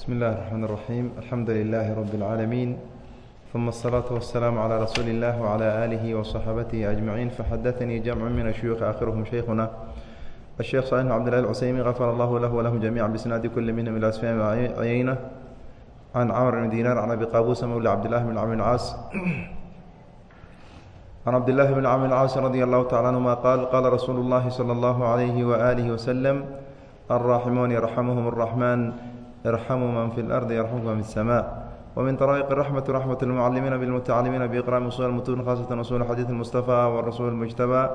بسم الله الرحمن الرحيم الحمد لله رب العالمين ثم الصلاة والسلام على رسول الله وعلى آله وصحابته أجمعين فحدثني جمع من الشيوخ آخرهم شيخنا الشيخ صالح بن عبد الله العسيمي غفر الله له ولهم جميعا بسناد كل منهم إلى سفيان بن عيينة عن عمرو بن دينار عن أبي قابوس مولى عبد الله بن عمرو العاص عن عبد الله بن عمرو العاص رضي الله تعالى عنهما قال قال رسول الله صلى الله عليه وآله وسلم الراحمون يرحمهم الرحمن ارحموا من في الأرض يرحمكم في السماء ومن طرائق الرحمة رحمة المعلمين بالمتعلمين بإقراء أصول المتون خاصة أصول حديث المصطفى والرسول المجتبى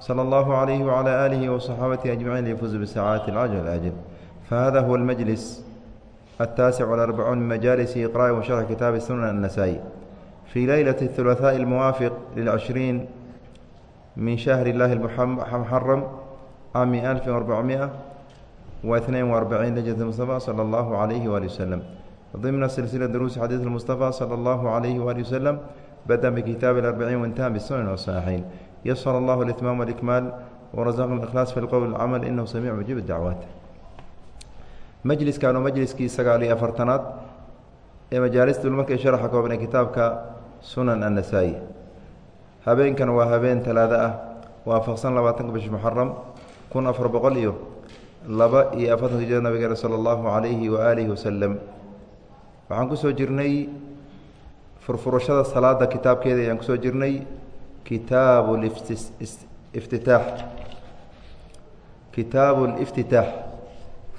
صلى الله عليه وعلى آله وصحابته أجمعين ليفوز بالسعادة العجل الأجل فهذا هو المجلس التاسع والأربعون من مجالس إقراء وشرح كتاب السنن النسائي في ليلة الثلاثاء الموافق للعشرين من شهر الله المحرم عام 1400 واثنين وأربعين لجة المصطفى صلى الله عليه وآله وسلم ضمن سلسلة دروس حديث المصطفى صلى الله عليه وآله وسلم بدأ بكتاب الأربعين وانتهى بالسنن والصحيحين يسر الله الإتمام والإكمال ورزقنا الإخلاص في القول والعمل إنه سميع مجيب الدعوات مجلس كانوا مجلس كي سقالي أفرتنات ee majaalista markay sharaxa koobnay kitaabka sunan annasaa'i habeenkan waa habeen talaado ah waafaqsan labaatanka bish muxaram kun afar boqol iyo laba iyo afartanka jir nabigeena sala allahu calayhi wa aalihi wasalam waxaan ku soo jirnay furfurashada salaada kitaabkeeda ayaan ku soo jirnay. Kitaabu iftitaax. Kitaabu liftitaax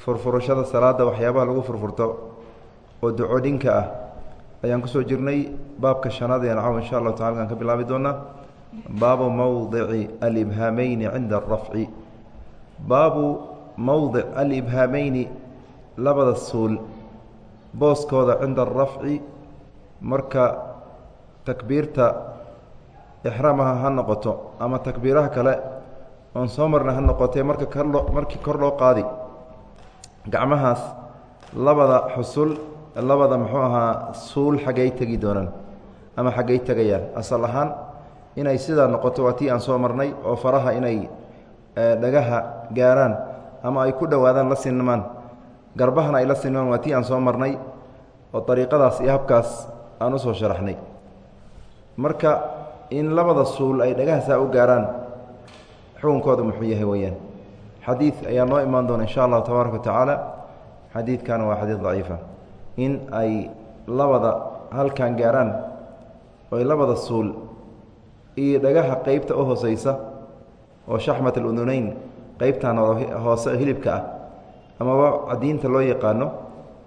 furfurashada salaada waxyaabaha lagu furfurto oo ducodhinka ah ayaan ku soo jirnay. Baabka shanaad ee nacaw insha allahu tacala kaan ka bilaabi doonaa. Baabu mowdici alibhaameyni cinda arafci baabu mowdic alibhaameyni labada suul booskooda cinda arafci marka takbiirta ixraamaha ha noqoto ama takbiiraha kale oon soo marna ha noqotee marka korloo markii kor loo qaadi gacmahaas labada xusul labada muxuu ahaa suul xaggay tegi doonaan ama xaggay tegayaan. Asal ahaan inay sidaa noqoto waa tii aan soo marnay oo faraha inay dhagaha gaaraan ama ay ku dhowaadaan la sinmaan garbahana ay la sinmaan waa tii aan soo marnay oo dariiqadaas iyo habkaas aan u soo sharaxnay. Marka in labada suul ay dhagaha saa u gaaraan xukunkooda muxuu yahay weeyaan. Xadiid ayaa noo imaan doona insha allahu tabaaraka wa tacaala. Xadiidkan waa xadiid daciifa. In ay labada halkan gaaraan oy labada suul iyo dhagaha qeybta u hooseysa oo shaxmat aluduneyn qeybtan hoose hilibka ah. Amaba cadiinta loo yaqaano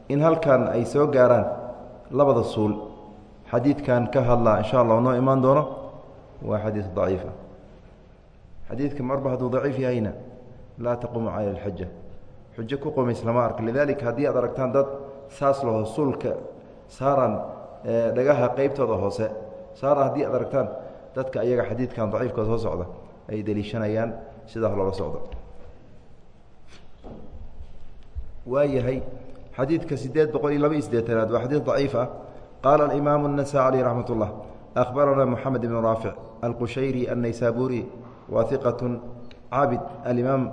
in halkan ay soo gaaraan labada suul. Xadiidkan ka hadlaa insha allah noo imaan doono waa xadiid daciifa xadiidka marba hadduu daciif yahayna laa taquumu cala alxaja xujo ku qomays lama arka. Lidaalika haddii aad aragtaan dad saas laho suulka saaraan dhagaha qeybtooda hoose saara haddii aad aragtaan dadka ayaga xadiidkan daciifka soo socda ay deliishanayaan sidaa loola socdo waa yahay xadiidka sideed boqol iyo laba iyo sideetanaad waa xadiid daciif ah qaala alimaamu النasا caleyh raxmat اllah akhbarana moxamed ibn raafic alqushayri annaysaburi wa iqaة caabid alimaam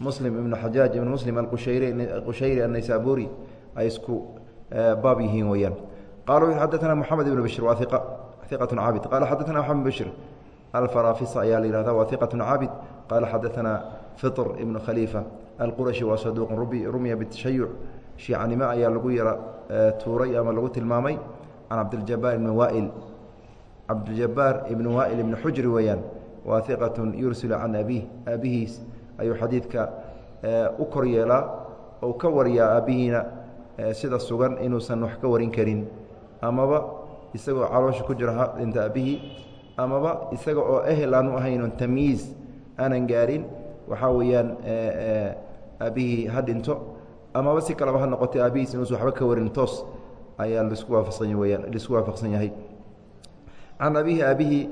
muslim ibn xajaaj ibn muslim aqushayri annaysaburi ay isku baab yihiin weyaan qala xadana moxamed ibn bshir waa iqat caabid qala xadana moxamed bshir alfarafisa ayaa la yihahda waa iqat caabid qala xadaana fitr ibn khaliifa alqurashi waa saduuq rumiya bitashayuc. Shiicanimo ayaa lagu yara tuuray ama lagu tilmaamay can cabdiljabaar ibn wail. Cabdiljabaar ibn wail ibn xujri weeyaan waa iqat yursilu can abiih aabihiis ayuu xadiidka u kor yeelaa ou ka wariyaa aabbihiina sida sugan inuusan wax ka warin karin. Amaba isagoo caloosha ku jiro ha dhinta aabbihii amaba isaga oo ehel aanu ahaynon tamyiiz aanan gaarin waxaa weeyaan aabbihii ha dhinto amaba si kaleba ha noqotay aabbihiis inuusan waxba ka warin toos ayaa laisku waafaqsan weyaan laisku waafaqsan yahay can abihi aabihii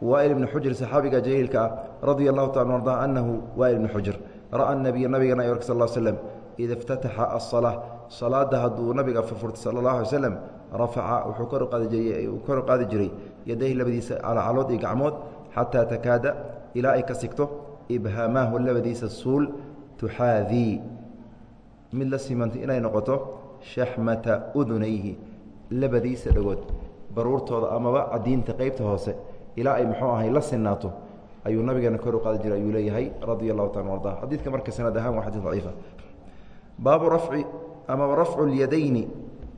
wail ibn xujr saxaabiga jaliilka ah radia allahu taala arda anahu wail ibn xujr ra'a nabiya nabigana york sal slm ida اftataxa aلصalaa salaada hadduu nabiga furfurtay sala اllah alay slam rafaca wuxuu kor kor qaadi jiray yadayhi labadiisa calacalood iyo gacmood xataa takaada ilaa ay ka sigto ibhaamaahu labadiisa suul tuxaadii mid la simantay inay noqoto shaxmata udunayhi labadiisa dhagood. Baruurtooda amaba cadiinta qeybta hoose ilaa ay muxuu ahay la sinaato ayuu nabigeena kor u qaadi jiray ayuu leeyahay radia allahu taala arda xadiidka marka sanad ahaan waa xadiis daciifa. Baabu rafci amaba rafcu lyadayni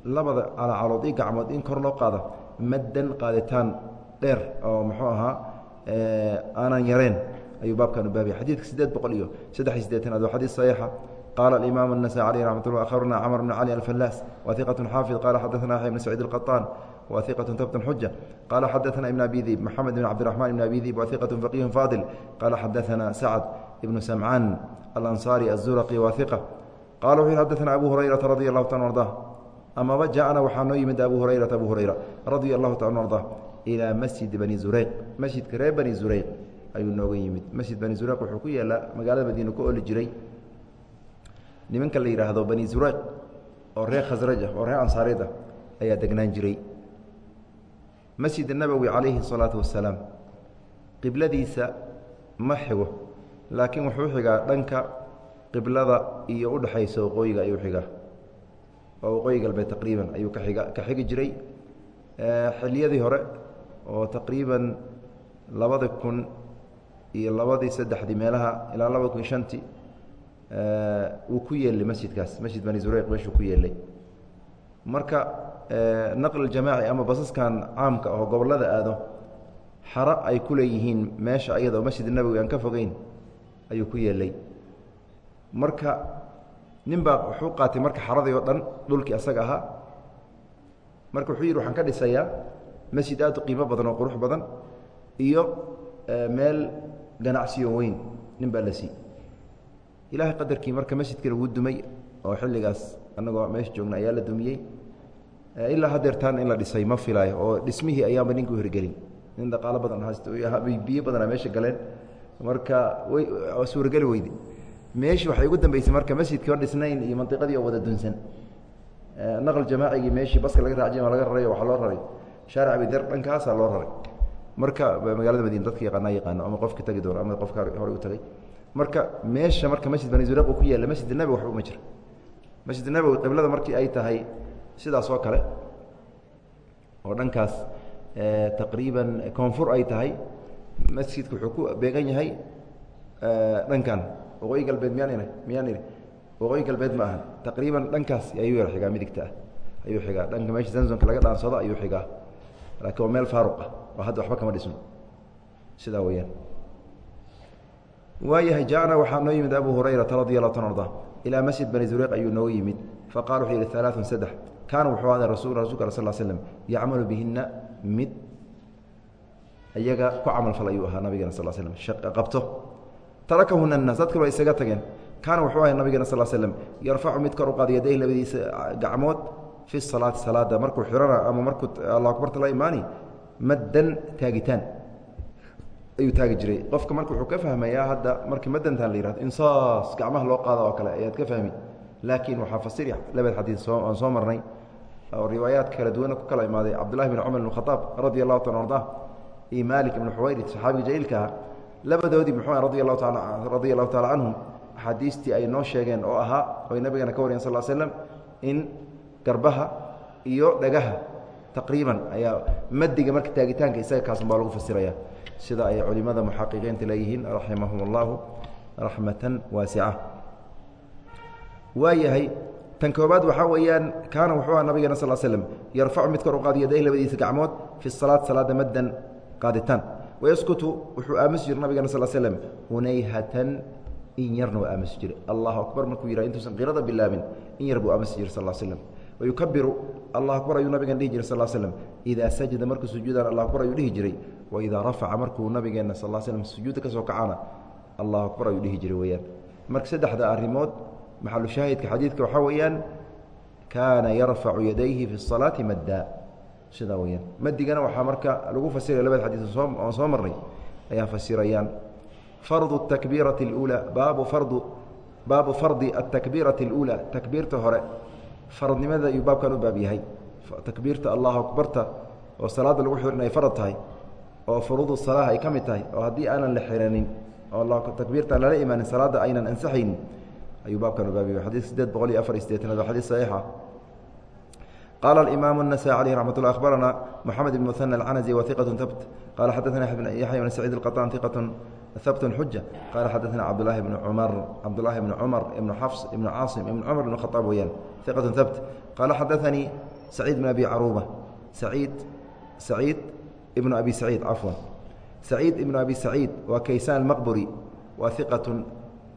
labada calacalood i gacmood in kor loo qaada maddan qaaditaan dheer oo muxuu ahaa aanan yareen ayuu baabkan u baabiyay xadiidka sideed boqol iyo saddex iyo sideetanaad waa xadiis saxiixa qaala alimaam النasai alيh raxmat ullah akhbarna cmr bn cali alfalaas wa iqaة xaafid qala xadaثna yaxya bn saciid اlqaطaan wa iqaة tabt xuja qala xadaثna ibn abi dib mxamed bn cabdiرaحman ibn abi dib wa iqaة faqih faadil qala xadaثna sacd ibnu samcaan alanصari الzurqi wa iqa qala wuxu xadaثna abu hurayrata radi اlahu ta arda amaba jaءna waxaa noo yimid abu hurayrata abu hurayra radia اlahu ta arda ilىa masjidi bani zureyq masjidka reer bani zureyq ayuu nooga yimid. Masjid bani zureyq wuxuu ku yaalla magaalada madiina ku oli jiray. Nimanka la yidhaahdo bani zureyq oo reer khasraj ah oo reer ansaareed ah ayaa degnaan jiray. Masjid nabowi calayhi الsalaatu wasalaam qibladiisa ma xigo laakiin wuxuu xigaa dhanka qiblada iyo udhexaysa waqooyiga ayuu xigaa. Oo waqooyi galbeed taqriiban ayuu ka xiga ka xigi jiray. Xiliyadii hore oo taqriiban labada kun iyo labadii saddexdii meelaha ilaa labada kun iyo shantii wuu ku yeelay masjidkaas. Masjid bani zureyq meeshuu ku yeelay. Marka naql jamaaci ama basaskan caamka oo gobollada aado xaro ay ku leeyihiin meesha ayada oo masjid nabowi aan ka fogeyn ayuu ku yeelay. Marka nin baa wuxuu qaatay marka xaradii oo dhan dhulkii asaga ahaa. Marka wuxuu yidhi waxaan ka dhisayaa masjid aad u qiimo badan oo qurux badan iyo meel ganacsiyo weyn nin baa la sii ilaahay qadarkii marka masjidkii lagu dumay oo xilligaas annagoo meesha joogna ayaa la dumiyey ilaa hadeertaan in la dhisay ma filaayo oo dhismihii ayaanba ninka u hirgelin. Nin dhaqaalo badan biyo badana meesha galeen. Marka suurageli weyde meeshii waxay ugu dambeysay marka masjidkii oo dhisnayn iyo mandiqadii oo wada dunsan. Naql jamaacigii meeshii baska laga raacjay ma laga raray waxaa loo raray. Shaaric bider dhankaasaa loo raray marka magaalada madiina dadka yaqaanaa yaqaano ama qofka tagi doono ama qofka horey u tagay. Marka meesha marka masjid bani zuraq uu ku yaalla masjid nabowi waxba uma jira. Masjid nabowi qiblada markii ay tahay sidaas oo kale oo dhankaas taqriiban koonfur ay tahay masjidka wuxuu ku beegan yahay dhankan waqooyi galbeed miyaan miyaan ihi waqooyi galbeed ma aha taqriiban dhankaas ayuu yar xigaa midigta ah ayuu xigaa dhanka meesha zanzonka laga dhaansado ayuu xigaa. Laakiin waa meel faaruq ah oo hadda waba kama dhisno sidaa weyaan waayahay jaana waxaa noo yimid abu hurayrata radi alahu tan arda ilaa masjid bani zureyq ayuu nooga yimid. Faqala wuxuu yihi alaaثun saddex. Kaana wuxuu aada rasul rasulka sal slm yacmalu bihina mid iyaga ku camalfal ayuu ahaa nabigana sal slm qabto. Tarakahuna اnaas dadka ba isaga tageen. Kaana wuxuu ahay nabigana sal slm yarfacu mid kor u qaada yadayh labadiisa gacmood fi salaati salaada. Markuu xirana ama markuu allah akbarta la imaani maddan taagitaan ayuu taagi jiray. Qofka marka wuxuu ka fahmayaa hadda markii madantan la yihahdo insaas gacmaha loo qaada oo kale ayaad ka fahmi. Laakiin waxaa fasiri labad xadiid soo aan soo marnay oo riwaayaadka kala duwana ku kala imaaday cabdullahi bin cumar ibn khadaab radi allahu taala arda iyo malik ibnu xuwayrid saxaabiga jaliilka aha labadoodii muxuu radi allahu taala radia allahu taala canhum axaadiistii ay noo sheegeen oo ahaa oy nabigana ka wariyeen sal slam in garbaha iyo dhagaha taqriiban ayaa madiga marka taagitaanka isaga kaasan baa lagu fasiraya. Sida ay culimada muxaqiqiinta leeyihiin raximahum اllahu raxmatan waasica waayahay tan koobaad waxaa weeyaan kaana wuxuu aha nabigeena sal slm yarfacu mid kor u qaada yaday labadiisa gacmood fi salaat salaada maddan qaaditaan. Wayaskutu wuxuu aamusi jira nabigeena sal slm hunayhatan in yarna waa aamusi jiray. Allahu akbar markuu yihah intuusan qirada bilaabin in yar buu aamusi jiray sal slm wayukabiru allah akbar ayuu nabigan dhihi jiray sal slm idaa sajada markuu sujuudaan allah akbar ayuu dhihi jiray wa rafaca markuu nabigeenna sal slm sujuudda ka soo kacana allah akbar ayuu dhihi jiray weyaan marka saddexda arrimood maxalushaahidka xadiidka waxaa weeyaan kaana yarfacu yadayhi fi salaati madda sidaa weyaan madigana waxaa marka lagu fasiraya labada xadiis oon soo marnay ayaa fasirayaan fardu takbiirati اlula baabu ardu baabu fardi atakbiirati اluulaa takbiirta hore faradnimada ayuu baabkan u baab yahay takbiirta allahu akbarta oo salaada lagu xirin ay farad tahay oo furuudu salaa ay ka mid tahay oo haddii aanan la xiranin oo takbiirtaan lala imaanin salaadda aynan ansaxaynin ayuu baabkan u baab yahay xadiis sideed boqol iyo afar iyo sideetanaad waa xadiis saxiixa qala اimaam النasي عlيه رaحmat الlah aخbarana mحamed بn mثنى الcanaزي وثiqة habt qala xadaثna yaحya بn سacيid الqطاn ثiqة habt xuja qala xadaثna cabdlahi bn cmr cabdالlahi bn cmr ibn xfs ibn cاaصim ibn cmr ibn khaطاab weyaan iqatun habt qaala xadaanii saciid bn abi caruuba saciid saciid ibnu abi saciid cafwan saciid ibnu abi saciid waa kaysaan maqburi waa iqatun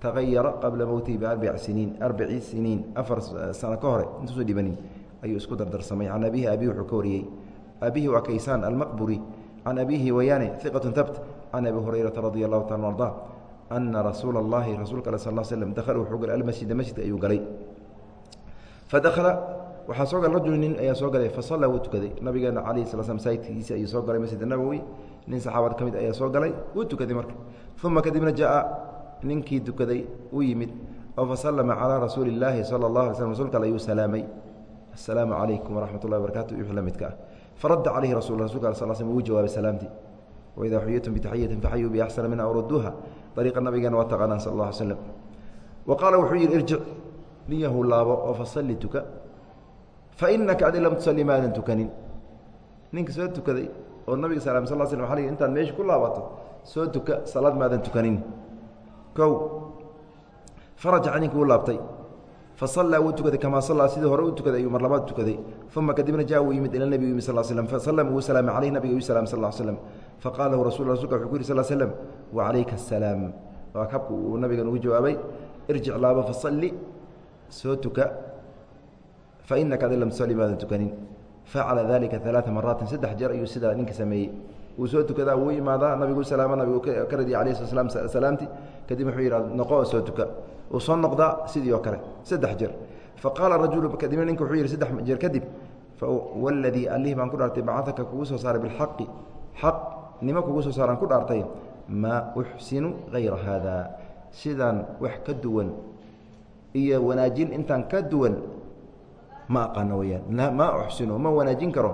tagayara qabla mowtihi biarbac siniin arbaci siniin afar sano ka hore intuusa dhibanin ayuu isku dardarsamay. Can abihi abihi wuxuu ka wariyey. Abihi waa kaysaan almaqburi can abihi wayaane iqatun habt can abi hurayrata radi allahu taala arda ana rasuula اllahi rasuulka ale sal slm dahl wuxuu galay almasjida masjidka ayuu galay fadakhala waxaa soo galay rajulu nin ayaa soo galay fasalla wuu tukaday. Nabigeena calayh sala slam masaajidkiisa ayuu soo galay masjid nabowi nin saxaabad ka mid ayaa soo galay wuu tukaday marka. Uma kadibna jaa ninkii tukaday u yimid oo fasallama calaa rasuuli illaahi sala allah alay slm rsulka ayuu salaamay. Asalaamu calaykum waraxmat ullahi barkatu wixii la ah. Faradda calayhi rasul rasulka sal slm wuu jawaabay salaamtii. Waidaa xuyitum bitaxiyatin faxayuu biaxsana minha awruduuha dariiqa nabigeena waa taqaanaan sal allah alay slam wa wuxuu yidhi irjic niyahu laabo oo fasalli tuka fa inaka adi lam tusalli maadan tukanin. Ninka soo tukaday oo nabiga sal sal sl waa intaad meesha ku laabato soo tuka salaad maadan tukanin. Kow farajaca ninkii u laabtay. Fasallaa wuu tukaday kamaa sallaa sidii hore u tukaday ayuu mar labaad tukaday. Uma kadibna jaa wuu yimid ila nebigu yimid sal slm fasalama wuu salaamay caleyh nabiga uu salam sal slm faqala lahu rasul rasulka wuxuu ku yiri sal slm wacalayka asalaam waa habku uu nabigan ugu jawaabay irjic laabo fasalli soo tuka fainaka adi lam tusalli maadan tukanin. Facala dalika alaaa maraatin saddex jeer ayuu sidaa ninka sameeyey. Wuu soo tukadaa wuu imaadaa nabigu salaama nabigu ka radiya alayh slat slam salaamti kadib wuxuu yidhah noqo oo soo tuka. Uu soo noqdaa sidii oo kale saddex jeer. Faqaala rajulu kadibna ninka wuxuu yidhi saddex jeer kadib waladii allihii baan ku dhaartay bacataka kugu soo saaray bilxaqi xaq nimo kugu soo saaraan ku dhaartay maa uxsinu hayra haada sidaan wax ka duwan iyo wanaajin intaan ka duwan ma aqaano weyaan. Maa uxsinu ma wanaajin karo.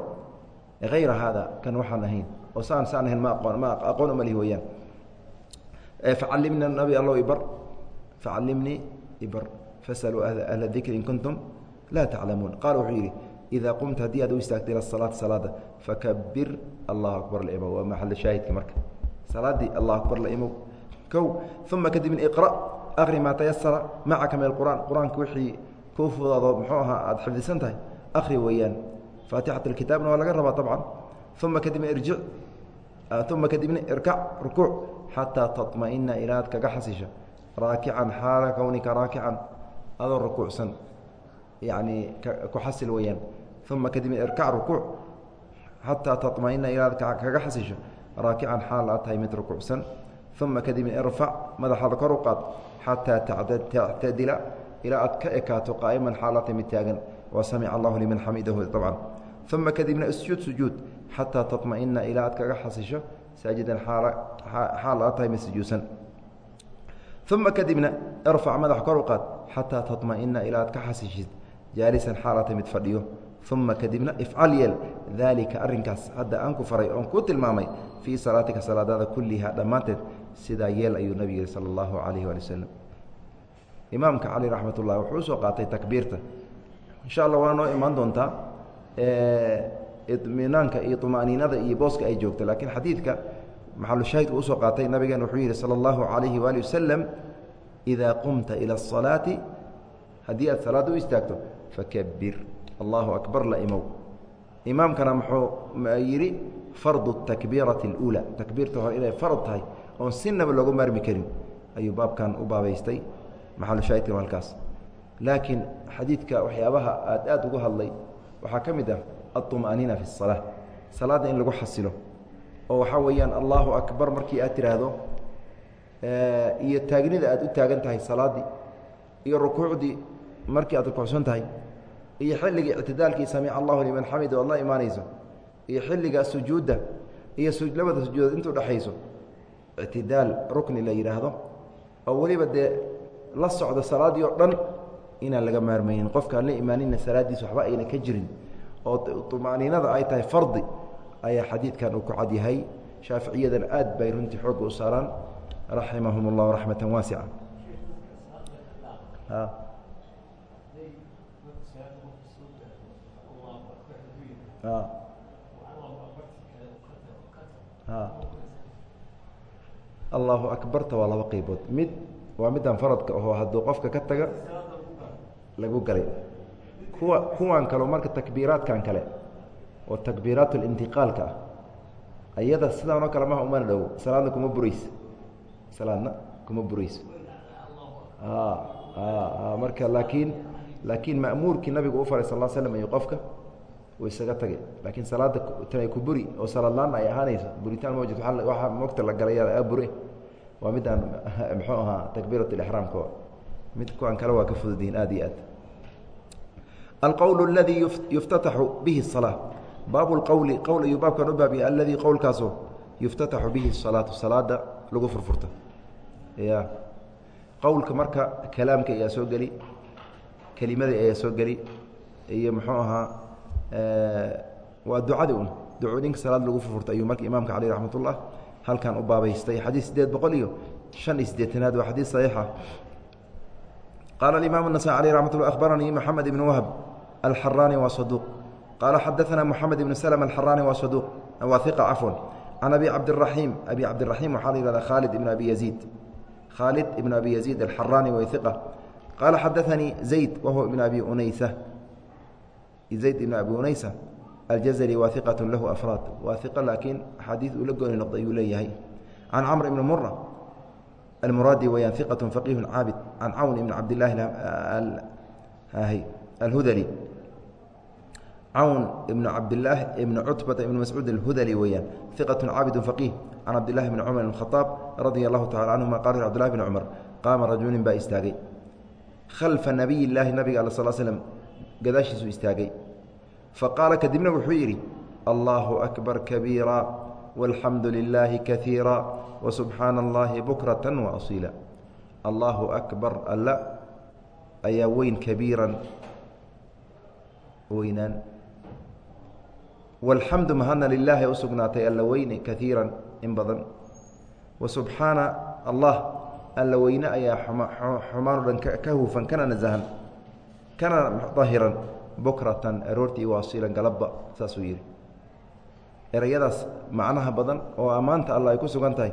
Hayra haada kan waxaan ahayn. Oo saan saan ahayn ma aqoon ma aqoon uma lihi weyaan. Facalimna nabi allow ibar. Facalimnii ibar. Fasaluu ahla dikri in kuntum laa taclamuun qaala wuxuu yidhi idaa qumta haddii aad u istaagta ila salaada fakabir allahu akbar laimow waa maxal shaahidka marka. Salaaddii allah akbar laimow kow uma kadibna iqra akri maa tayasara macaka min alqur'an qur-aanka wixii kuu fudaado muxuu ahaa aada xifdisan tahay akri weeyaan faatixat alkitaabna waa laga rabaa طabcan uma kadibna irjic uma kadibna irkac rukuuc xataa taطmaئina ilaa ad kaga xasisho raakican xaala kownika raakican adoo rukuucsan yani ku xasil weeyaan uma kadibna irkac rukuuc xataa taطmaئina ilaa ad kaga xasisho raakican xaal aad tahay mid rukuucsan uma kadibna irfac madaxaada kor u qaad xataa tactadila ilaa aad ka ekaato qaa'iman xaalata mid taagan wa samica allahu liman xamidahu abcan uma kadibna isjuud sujuud xataa taطmaina ilaa aad kaga xasisho saajidan xaal aad tahay mid uma kadibna irfac madax kor u xataa taطmaina ilaa aad ka xasishid jaalisan xaalata mid fadhiyo uma kadibna ifcal yeel daalika arrinkaas hadda aan ku faray oon kuu tilmaamay fii salaatika salaadaada kulliha dhammaanteed sidaa yeel ayuu nebigu yihi sala allahu calayh waali wasalam imaamka cali raxmat ullahi wuxuu usoo qaatay takbiirta insha allah waa noo imaan doontaa idminaanka iyo طumaaniinada iyo booska ay joogto laakiin xadiidka maxalushaahidka usoo qaatay nabigeena wuxuu yihi salى اllahu عalayhi waali wasalam إidaa qumta ilى الصalaati haddii aad salaada u istaagto fakabir allahu akbar la imow imaamkana muxuu yidhi fardu الtakbiirati اlأuulى takbiirta hore inay farad tahay oon sinaba loogu maarmi karin ayuu baabkan u baabaystay maxalushaahidkan halkaas laakiin xadiidka waxyaabaha aad aad ugu hadlay waxaa ka mid ah aلطumaaniina fi الsalaa salaadda in lagu xasilo oo waxaa weeyaan allahu akbar markii aad tidhaahdo iyo taagnida aad u taagan tahay salaaddii iyo rukuucdii markii aad rukuucsan tahay iyo xilligii ictidaalkii samica allahu liman xamida oad la imaanayso iyo xilliga sujuudda iyo labada sujuudood intuu dhexayso ictidaal rukni la yidhaahdo oo weliba dee la socdo salaaddii oo dhan inaan laga maarmaynin qofkaan la imaanina salaaddiis waxba ayna ka jirin oo طumaaniinada ay tahay fardi ayaa xadiidkan uu ku cad yahay. Shaaficiyadan aad bay runtii xoogga u saaraan. Raximahum اllah raxmata waasica allahu akbarta waa laba qeybood mid waa midaan faradka aho hadduu qofka ka taga lagu galay. Kuwa kuwan kaleo marka takbiiraadkan kale oo takbiiraat lintiqaalka ah ayada sidaanoo kale maha umana dhowo salaadna kuma burayso. Salaadna kuma burayso. Marka laakiin laakiin ma'muurkii nabigu u faray sal slm iyo qofka uu isaga tagay laakiin salaada tanay ku buri oo salaadlaanna ay ahaanayso buritaan ma jirto waxaa mogta la galaya bure waa midaan muxuu ahaa takbiirat lixraamka mid kuwan kale waa ka fududihiin aad iyo aad alqowl اladii yuftataxu bihi الsalaa baabu lqowli qowl ayuu baabkan u baabiya aladii qowlkaasoo yuftataxu bihi الsalaatu salaada lagu furfurta ya qowlka marka kalaamka ayaa soo geli kelimadii ayaa soo geli iyo muxuu ahaa waa ducadii un ducooyinka salaad lagu furfurta ayuu marka imaamka caleyh raxmat ullah halkan u baabaystay xadiis sideed boqol iyo shan iyo siddeetanaad waa xadiis saxiixa qaala alimaam الnasaي alيh raxmat ullah akhbaranii moxamed ibn wahb alxaraani waa saduuq qaala xadaثana moxamed ibn slm alxaraani waa saduuq waa iqa cafwan can abi cabdiraxiim abi cabdiraxiim waxaa la yihahda khaalid ibn abi yaziid khaalid ibn abi yaziid alxaraani wa iqa qaala xadaثanii zayd wahuwa ibn abi unaysa zayd ibn abi unaysa aljazri waa iqat lahu afraad. Waa iqa laakiin axaadiid uu la gooni noqday ayuu leeyahay. Can camr ibni mura almuraadi weyaan iqat faqiih caabid. Can cawn ibn cabdilaahi alhudali. Cawn ibn cabdilaahi ibn cutbata ibn mascuud alhudali weeyaan iqat caabid faqiih. Can cabdilahi bni cumar bn khaaab radia allahu tacala canhuma qala cbdillahi bni cumar qaama rajulin baa istaagay. Khalfa nabiy illaahi nabiga al sal slm gadaashiisuu istaagay. Faqaala kadibna wuxuu yidhi allaahu akbar kabiira walxamdu lilaahi kaiira wasubxaana allahi bukrata waasiila allaahu akbar alla ayaa weyn kabiiran weynaan. Walxamdu mahadna lilaahi u sugnaatay alla weyne kaiiran in badan. Wasubxaana allah alla weyne ayaa xumaan o dhan ka hufan kana nasahan kana dahiran bukratan aroortii waasiilan galabba saasuu yidhi. Erayadaas macnaha badan oo ammaanta allah ay ku sugan tahay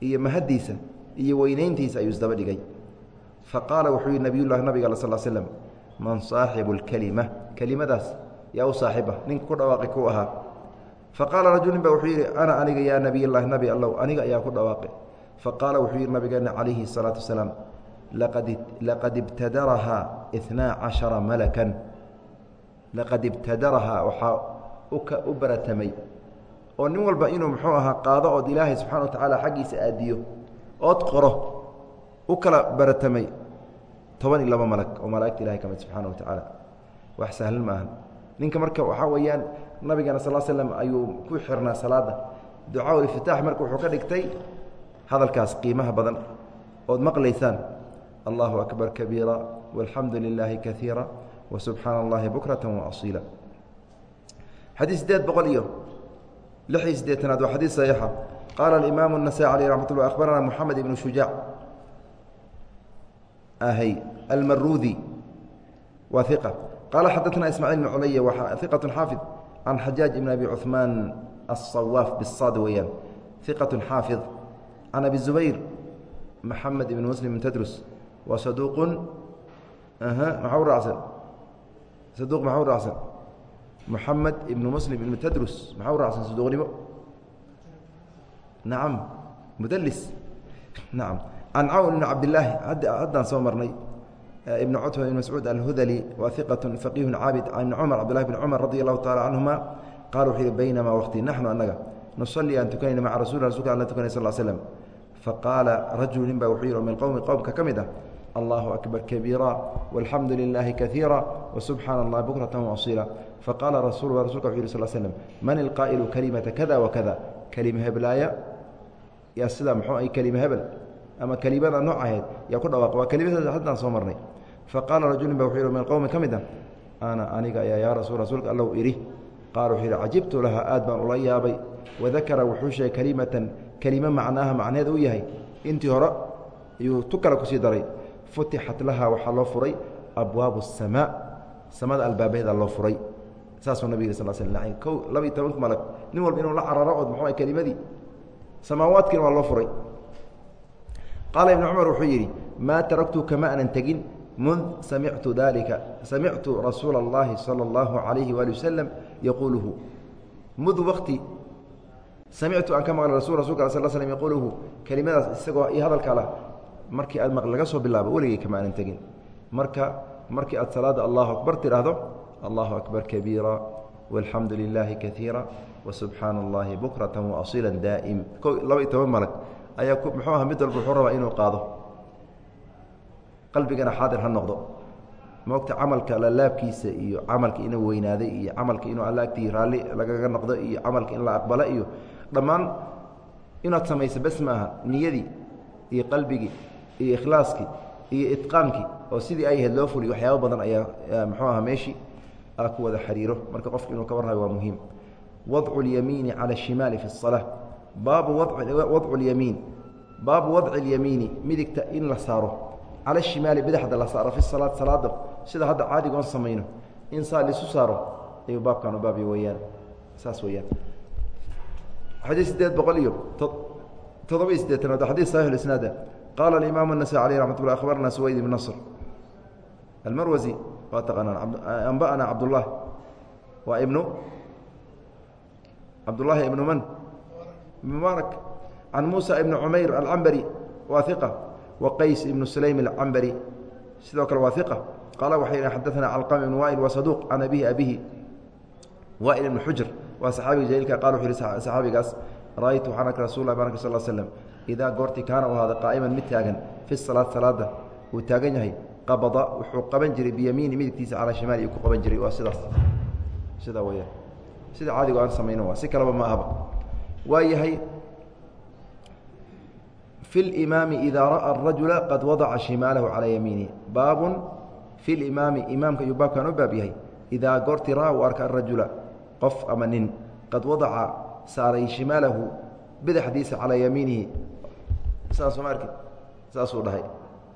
iyo mahaddiisa iyo weynayntiisa ayuu isdaba dhigay. Fa qaala wuxuu yidhi nabiyullahi nabiga al sal slm man saaxibu lkelima kelimadaas yaa u saaxiba ninka ku dhawaaqi ku ahaa. Fa qaala rajulin ba wuxuu yidhi ana aniga yaa nabiyllahi nabi allow aniga ayaa ku dhawaaqay fa qaala wuxuu yidhi nabigeena calayhi salaatu wasalaam laqad ibtadarahaa inaa cashara malakan laqad ibtadarahaa waxaa u baratamay oo nin walba inuu muxuu ahaa qaado ood ilaahay subxana wa tacaala xaggiisa aadiyo ood qoro u kala baratamay toban iyo laba malag oo malaa'igta ilahay ka mid subxaana wa tacaala wax sahlan ma ahan ninka marka waxaa weeyaan nabigeena sal slam ayuu ku ka dhigtay hadalkaas qiimaha badan ood maqlaysaan allahu akbar kabiira walxamdu lilaahi kaiira wsubxaana allahi bukrata waasiila xadiis sideed boqol iyo lix iyo siddeetanaad waa xadiis saxiixa qaala alimaamu الnasaي aleyh raxmat ullah akhbarana moxamed ibnu shujaac ahy almaruudi waa iqa qaala xadaثna ismaaciil bn culaya waa iqaة xaafid can xajaaj ibn abi cuثmaan aلصawaaf bisaad weeyaan iqaة xaafid can abi zubayr maxamed ibn muslim tadrus waa saduuqun maxaa u raacsan? Saduuq maxaa u raacsan? Moxamed ibnu muslim ibnu tadrus maxaa u raacsan saduuqnimo? Nacam mudlis nacam can cawn ibni cabdillaahi haddaan soo marnay ibn cutba ibn mascuud alhudali waa iqat faqiihu caabid can cumar cabdillahi bn cumar radi allahu tacala canhuma qala wuxuu yihi baynamaa waqti naxnu annaga nusalli aan tukanayna maca rasul rasulka an la tukanay sal slm faqaala rajulu nin ba wuxuu yihi min qowmi qowmka ka mid ah bukrata waasiila faqaala rasul rasulka wuxu yih sl slm man ilqaa'ilu kalimata kada wakada kelima heblaaya yaa sidaa muxuu ay kelima hebel? Ama kelimada nooc ahayd yaa ku dhawaaq waa kelimada haddaan soo marnay. Faqaala rajulin ba wuxuu yihi min qowmi ka mid ah. Ana aniga ayaa yaa rasul rasuulka allow idhi qaala wuxuu yidhi cajibtu laha aad baan ula yaabay. Wadakara wuxuu sheegay kelimatan kelime macnaaha macneed uu yahay futixat laha waxaa loo furay abwaabu الsamaa samada albaabaheeda loo furay saasuu nabig sal sl ko laba iyo tobanka malag nin walba inuu la cararo ood muxuu ah kelimadii samaawaadkiina waa loo furay qaala ibnu cumar wuxuu yidhi maa taraktu kama anan tegin mund samictu dalika samictu rasuula اllahi salى اllahu عalayhi waali wasalam yaquuluhu mud wakti samictu aan ka maqlay rasul rasulka sal slm yaquuluhu kelimadaas isagoo iyo hadalka lah markii aad maq laga soo bilaabo weligay kama anan tegin. Marka markii aad salaada allahu akbar tidhaahdo allahu akbar kabiira walxamdu lilaahi kaiira wasubxaana allahi bukrata waasila daa'im. Laba iyo toban malag ayaa muxuu aha mid walba wuxuu rabaa inuu qaado. Qalbigana xaadir ha noqdo. Maogta camalka lalaabkiisa iyo camalka inuu weynaaday iyo camalka inuu alla agtii raalli lagaga noqdo iyo camalka in la aqbalo iyo dhammaan inaad samayso bes maaha niyadii iyo qalbigii iyo ikhlaaskii iyo itqaankii oo sidii ay ahayd loo fuliy waxyaaba badan ayaa muxuu aha meeshii a ku wada xiriiro marka qofku inuu ka warhayo waa muhiim wadcu اlyamiini cala الshimaali fi الصalaa baabu wadcu اlyamiin baabu wadci اlyamiini midigta in la saaro cala الshimaali bidxda la saaro fi salaat salaada sida hadda caadigoon samayno in saa lisu saaro ayuu baabkan u baabya weyaan saas weyaan xadiid sideed boqol iyo todoba iyo sideetanaad xadيث صحيح الإسناad qال الإمام النسائي عليه رحمة الله أخبرنا سويد بن نصر المروزي waa taqaanaan أنبأنا عبدالله waa بن عبداللahi بن mن مبارك عن موسى بن عمير العنبري waa ثقة وqays بن سليم العنبري sidoo kale waa ثقة qال waxay xdثنا علقم بن وائل وصدوق عن أبيه أبيه وائل بن حجر waa صxaabiga jليilka qal وu hi صxaabigaas ra'aytu waxaan arka rasul lah bark sal slm idaa goortii kaana u ahaada qaa'iman mid taagan fi salaad salaada uu taagan yahay qabada wuxuu qaban jiray biyamiini midigtiisa calaa shimaali ku qaban jiray waa sidaas sidaa weyaan sida caadigo aan samayno waa si kaleba ma ahaba waa yahay fi limaami idaa ra'a arajula qad wadaca shimaalahu calaa yamiinihi baabun fi limaami imaamka ayuu baabkan u baab yahay idaa goortii ra'a uu arka arajula qof ama nin qad wadaca saaray shimaalahu badaxdiisa calaa yamiinihi saasuu ma arkin saasuu dhahay.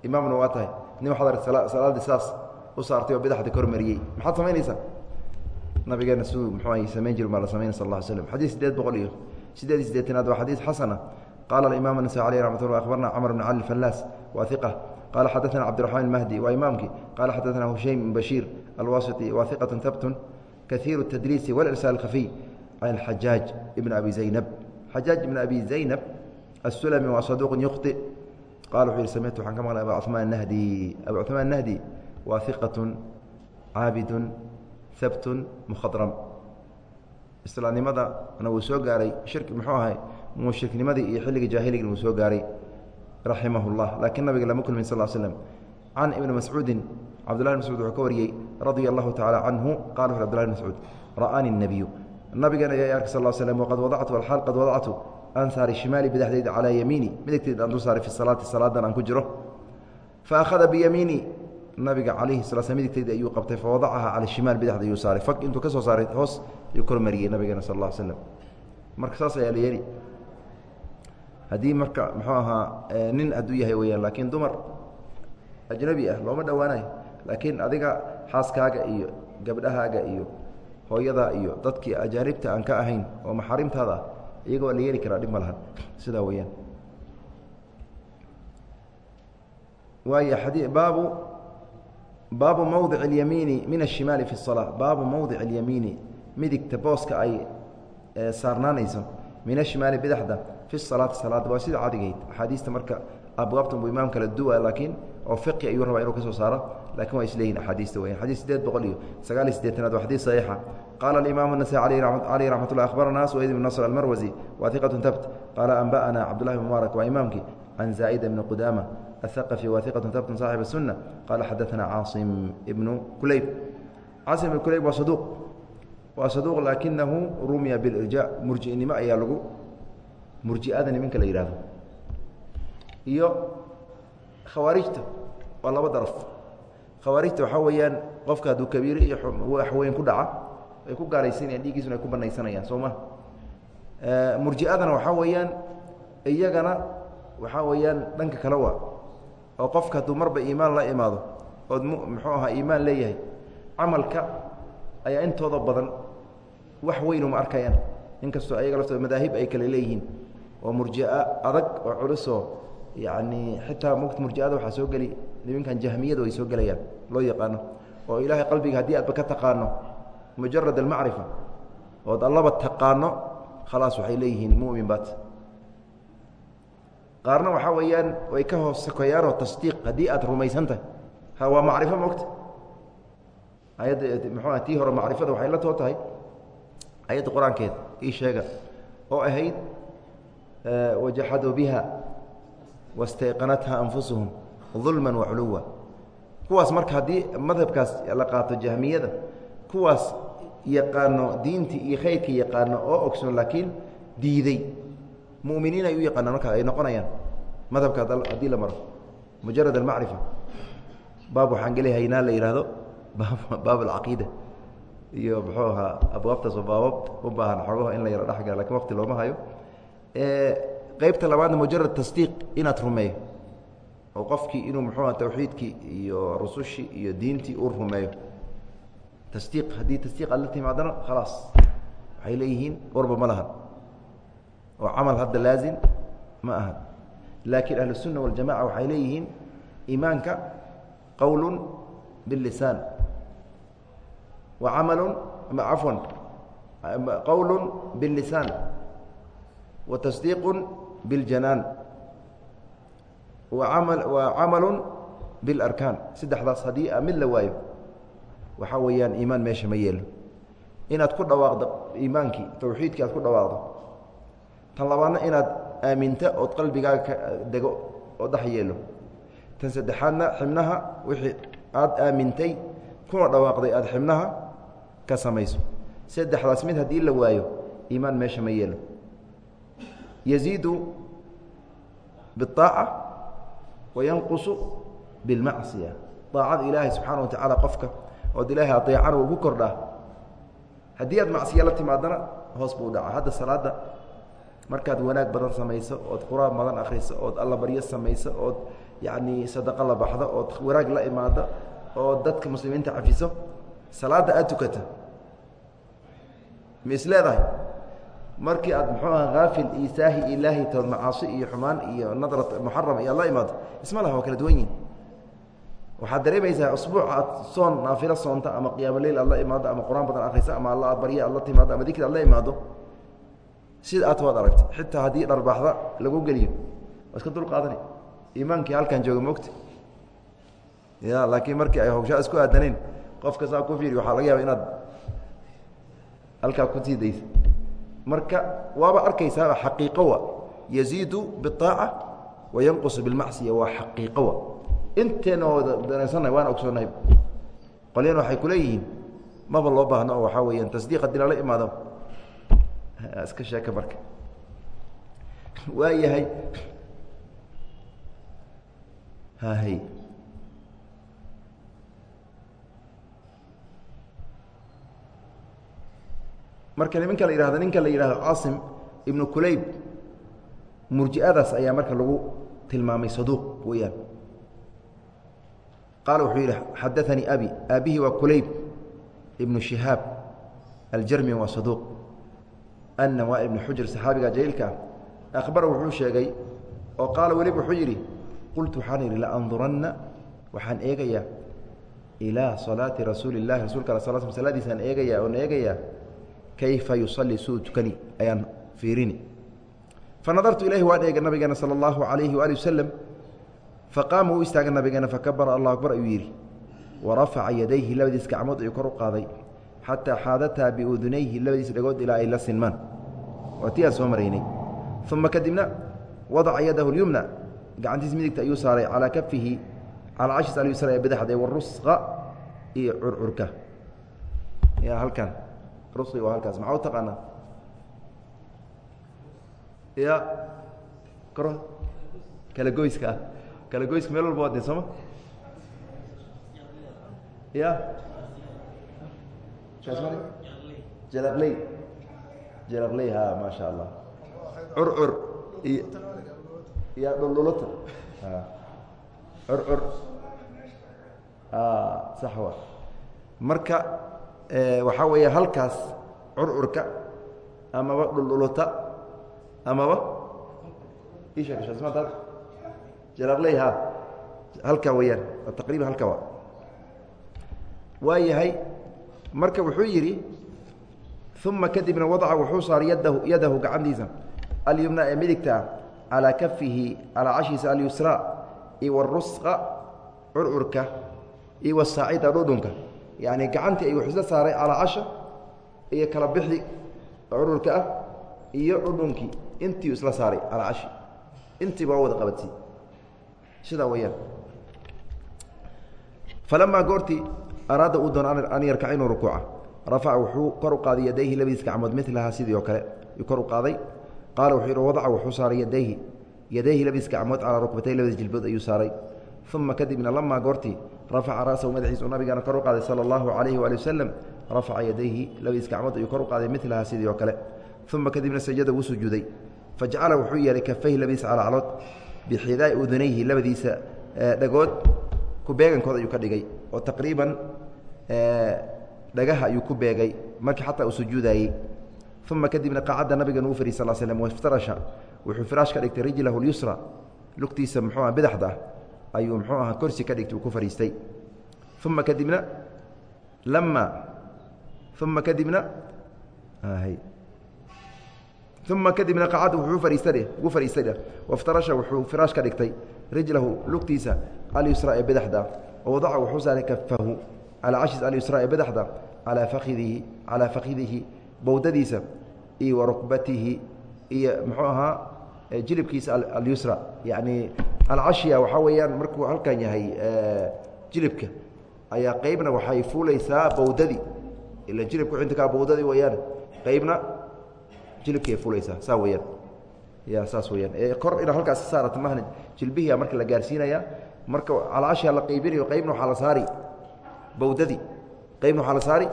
Imaamna waa tahay nin waxaad ark salaaddii saas u saartay oo badaxda kormariyey maxaad samaynaysaa nabigeena siduu muxuu ay samayn jiri maa la samayn sal alla slm xadiid sideed boqol iyo sideed iyo sideetanaad waa xadiid xasana. Qaala alimaam anasai aleyh raxmat ullah akhbarna camr bn cali fallaas waa iqa qaala xadaثana cabdiraxmaan mahdi waa imaamkii. Qaala xadaثana hushaym bn bashiir alwasiti waa iqatun habtun kaiiru tadriisi walirsaal khafiy can xajaaj ibn abi zaynab. Xajaaj ibn abi zaynab asulami waa saduuq yukhti qala wuxuu yihi samictu waxaan ka maqlay aba cumaan nahdi aba cumaan nahdi waa iqatun caabidun habtun mukhadram islaamnimadana wuu soo gaaray shirki muxuu ahay mushriknimadii iyo xilligii jaahiligan wuu soo gaaray raximah اllah laakiin nabiga lama kulmin sal slm can ibni mascuudin cabdullahi bn mascuud wuxuu ka wariyey radia allahu tacala canhu qala wuxu abdullahi bn mascuud ra'aani الnabiyu nabigeena ayaa arkay sal slm waqad wadactu alxaal qad wadactu aan saaray shimaali badaxdeyda calaa yamiini midigteyda aan dul saaray fi salaati salaadan aan ku jiro. Fa akhada biyamiini nabiga calayhi sala sl midigteyda ayuu qabtay fa wadacaha cala shimaal badaxda ayuu saaray. Fag intuu ka soo saaray hoos ayuu kormariyey nabigeena sal alla slam marka saas ayaa la yeeli haddii marka muxuu ahaa nin hadduu yahay weyaan laakiin dumar ajnabi ah looma dhowaanayo laakiin adiga xaaskaaga iyo gabdhahaaga iyo hooyada iyo dadkii ajaanibta aan ka ahayn oo maxaarimtaada ah iyaga waa la yeeli karaa dhib ma lahan sidaa weyaan waay adi baabu baabu mawdic اlyamiini min الshimaali fi الصalaa baabu mawdic اlyamiini midigta booska ay saarnaanayso min ashimaali bidaxda fi salaati salaada waa sida cadigayd axaadiista marka abwaabtan buu imaam kala duwa laakiin oo fiqi ayuu rabaa inuu ka soo saaro lakin waa isleeyihin axaadiista weyan xadis sideed boqol iyo sagaal iyo sideetanaad waa xadiis saxiixa qaala alimaam النasai aleyh raxmat ullah akhbarana suwayd bn nasr almarwasi wa iqatu tabt qaala anba'ana cabdullahi bn mubaarak waa imaamkii can zaa'ida bni qudaama aلثaqفi wa iqatu tabtun saaxib الsuna qaala xadaثana caasim ibnu kulayb caasim ibnu kulayb waa saduuq waa saduuq laakinahu rumiya bilirja murji'nimo ayaa lagu murji'ada niminka la yihahdo iyo khawaarijta waa laba daraf khawaarijta waxaa weeyaan qofka hadduu kabiire iyo waxweyn ku dhaca ay ku gaalaysanayaan dhiiggiisuna ay ku banaysanayaan soo ma? Murji'adana waxaa weeyaan iyagana waxaa weeyaan dhanka kale waa oo qofka hadduu marba iimaan la imaado ood muxuu ahaa iimaan leeyahay camalka ayaa intooda badan wax weyn uma arkayaan. Inkastoo ayaga laftooda madaahib ay kale leeyihiin oo murjia adag oo culusoo yani xitaa mugta murjiada waxaa soo geli nimankan jahmiyadu ay soo gelayaan loo yaqaano oo ilaahay qalbiga haddii aadba ka taqaano mujarad almacrifa. Ood allaba taqaano khalaas waxay leeyihiin mumin baat qaarna waxaa weeyaan way ka hoos sokoyaanoo tasdiiq haddii aad rumaysan tahay. Ha waa macrifo mogta ayadda muxuua tii hore macrifada waxay la too tahay ayadda qur'aankeed ii sheega. Oo ahayd wajaxaduu biha wastayqanatha anfusuhum dulma waculuwa kuwaas marka haddii madhabkaas la qaato jahmiyada kuwaas yaqaano diintii iyo khayrkii yaqaano oo ogsoon laakiin diiday. Muminiin ay u yaqaanaan markaa ay noqonayaan madhabka haddii la maro. Mujarad almacrifa baab waxaan gelihaynaa la yidhaahdo baab alcaqiida iyo muxuu ahaa abwaabtaas oo baabab u baahan xoogaho in la yaro dhexgala laakiin waqti looma hayo. Qeybta labaadna mujarad tasdiiq inaad rumeeyo. Oo qofkii inuu muxuuha tawxiidkii iyo rusushii iyo diintii uu rumeeyo tasdiiq haddii tasdiiq aad la timaadana khalaas waxay leeyihiin warba ma lahan oo camal hadda laazim ma aha laakiin ahlusunna waljamaca waxay leeyihiin iimaanka qowl biاlisaan wa camalu cafwan qowl biاllisaan wa tasdiiq biاljanaan wa camalu biاlarkaan saddexdaas haddii mid la waayo waxaa weeyaan iimaan meesha ma yeelo inaad ku dhawaaqdo iimaankii tawxiidkii aad ku dhawaaqdo. Tan labaadna inaad aaminto ood qalbigaaga dego oo dhex yeelo. Tan saddexaadna xibnaha wixii aad aamintay kuna dhawaaqday aad xibnaha ka samayso. Saddexdaas mid haddii la waayo iimaan meesha ma yeelo yaziidu biaaca wa bilmacsiya. Aacada ilaahay subxaana wa tacaala qofka ood ilaahay adeecana ku kordhaa haddii aad macsiya la timaadana hoos buu dhaca hadda salaadda markaad wanaag badan samayso ood qur'aan badan akhriso ood allabaryo samayso ood yacnii sadaqo la baxdo ood wanaag la imaado oo dadka muslimiinta cafiso salaadda aad tukata. Ma is leedahay? Markii aad muxuu aha haafil iyo saahi iyo laahi tood macaasi iyo xumaan iyo nadrat muxaram iyo aad la imaado. Isma laha waa kala duwan yihiin waxaad dareemaysaa usbuuc aad soon naafilo soonta ama qiyaamo leyl aad imaado ama qur'aan badan akhrisa ama alla barya aad timaado ama dikri aad imaado. Sida aad waad aragta xitaa haddii dharbaaxda lagu geliyo waa iska dul qaadani iimaankii halkan jooga mogta ya laakiin markii ay hawshaa isku aadanayn qofka saa ku fiiri waxaa laga yaaba inaad halkaa ku sii daysa marka waaba arkaysaa xaqiiqo wa. Yaziidu biaaca wa yanqusu bilmacsiya waa xaqiiqo wa inteena wada danaysannahay waana ogsoonnahay qolyan waxay kuleeyihiin maba loo baahno oo waxaa weeyaan tasdiiq haddii lala imaado. Iska sheeka marka. Waa yahay hahy marka nimanka la yihahdo ninka la yihahdo caasim ibnu kulayb murji'adaas ayaa marka lagu tilmaamay saduuq weeyaan qaala wuxuu yidhi xadaanii abi aabihii waa kulayb ibnu shihaab aljarmi waa saduuq ana waa ibnu xujr saxaabiga jaliilka ah akhbara wuxuu sheegay oo qaala weliba wuxuu yidhi qultu waxaan idhi laanduranna waxaan eegayaa ilaa salaati rasuuli اllahi rasulka al sl sl eegayaa oon eegayaa kayfa yusalii siduu tukani ayaan fiirini fanadartu ilayhi waan eegay nabigeena sala allahu alayhi waali wasalam faqaama wuu istaagay nabigeena fakabara allahu akbar ayuu yidhi warafaca yadayhi labadiis gacmood ayuu kor u qaaday xataa xaadataa biudunayhi labadiis dhagood ilaa ay la sinmaan. Waa ti aan soo maraynay uma kadibna wadaca yadahu lyumna gacantiis midigta ayuu saaray calaa kafihi calaa cashis alyuu saaray badaxda warusqa iyo curcurka. Halkan rusqiga waa halkaas maxaa u taqaanaa? Ya kala goyska ah kala goyska meel walba waadin sooma ya jalaqley jalaqley ha maa sha allah curcur iyo iyo dhuldhulata curcur sax wa marka waxaa weeye halkaas curcurka amaba dhuldhuluta amaba jalaqley ha halkaa weyaan taqriban halka wa waa. Yahay marka wuxuu yidhi uma kadibna wadaca wuxuu saaray yadahu yadahu gacantiisa alyumna ee midigtaa calaa kafihi calaa cashiisa alyusraa iyo warusqa curcurka iyo wasaacida dhudhunka. Yacni gacantii ay wuxuu isla saaray calaa casha iyo kala bixi cururka ah iyo dhudhunkii. Intii isla saaray calaa cashi. Intiiba waa wada qabadsii sidaa weyaan falamaa goortii araada uu doono an yarkac inuu rukuuca. Rafaca wuxuu kor u qaaday yadayhi labadiis gacmood milahaa sidii oo kale yuu kor u qaaday. Qaala wuxuu yidhi wadaca wuxuu saaray yadayhi. Yadayhi labadiis gacmood calaa rukbatay labadiis jilbood ayuu saaray. Uma kadibna lamaa goortii rafaca ra'sahu madaxiis uu nabigaana kor u qaaday sala allahu calayhi waali wasalam rafaca yadayhi labadiis gacmood ayuu kor u qaaday milahaa sidii oo kale. Uma kadibna sajada wuu sujuuday. Fajacala wuxuu yeelay kafayhi labadiisa calacalood bixidaai udunayhi labadiisa dhagood ku beegankood ayuu ka dhigay oo taqriiban dhagaha ayuu ku beegay markii xataa uu sujuudayey uma kadibna qacadda nabigan uu fariy sal slm waftarasha wuxuu firaash ka dhigtay rijlahu lyusra lugtiisa muxuu aha bidaxda ayuu muxuu aha korsi ka dhigtay uu ku fariistay uma kadibna lama uma kadibna uma kadibna qacadda wuxuu fariistay ugu fariistay waftarasha wuxuu firaash ka dhigtay rijlahu lugtiisa alyusra ee bidaxda wadaca wuxuu saaray kafahu calaa cashis alyusra ee badaxda calaa fakidihi calaa fakidihi bowdadiisa iyo wa rukbatihi iyo muxuu ahaa jilibkiisa alyusra yacni alcashiya waxaa weeyaan markuu halkan yahay jilibka ayaa qeybna waxay fuulaysaa bowdadii ila jilibka intakaa bowdadii weyaan qeybna jilibkay fuulaysaa saa weyaan ya saas weyaan kor ina halkaas saarata mahna jilbihiia marka la gaarsiinaya marka calcashiya la qaybinayo qeybna waxaa la saari. Bawdadii qeybna waxaa la saari.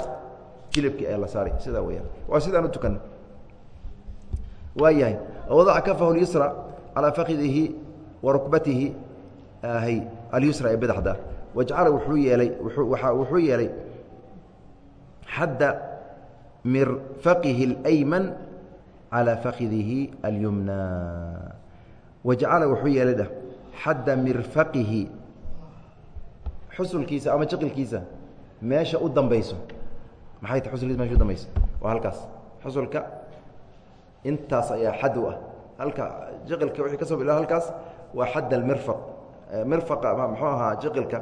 Jilibkii ayaa la saari sidaa weyaan waa sidaan u tukanna waa yahay. Wadaca kafahu اlyusra calaa fakidihi wa rukbatihi hy alyusra ee badaxda wajcala wuxuu yeelay wuxuu yeelay xadda mirfaqihi اlayman calaa fakidihi alyumna wajcala wuxuu yeelay dheh xadda mirfaqihi xusulkiisa ama jiqilkiisa meesha u dambayso maxay tahay xusulkiisa meesha u dambayso waa halkaas xusulka intaas ayaa xad u ah halka jiqilka wixii ka soo bila halkaas waa xadd almirfaq mirfaqa ama muxuu ahaa jiqilka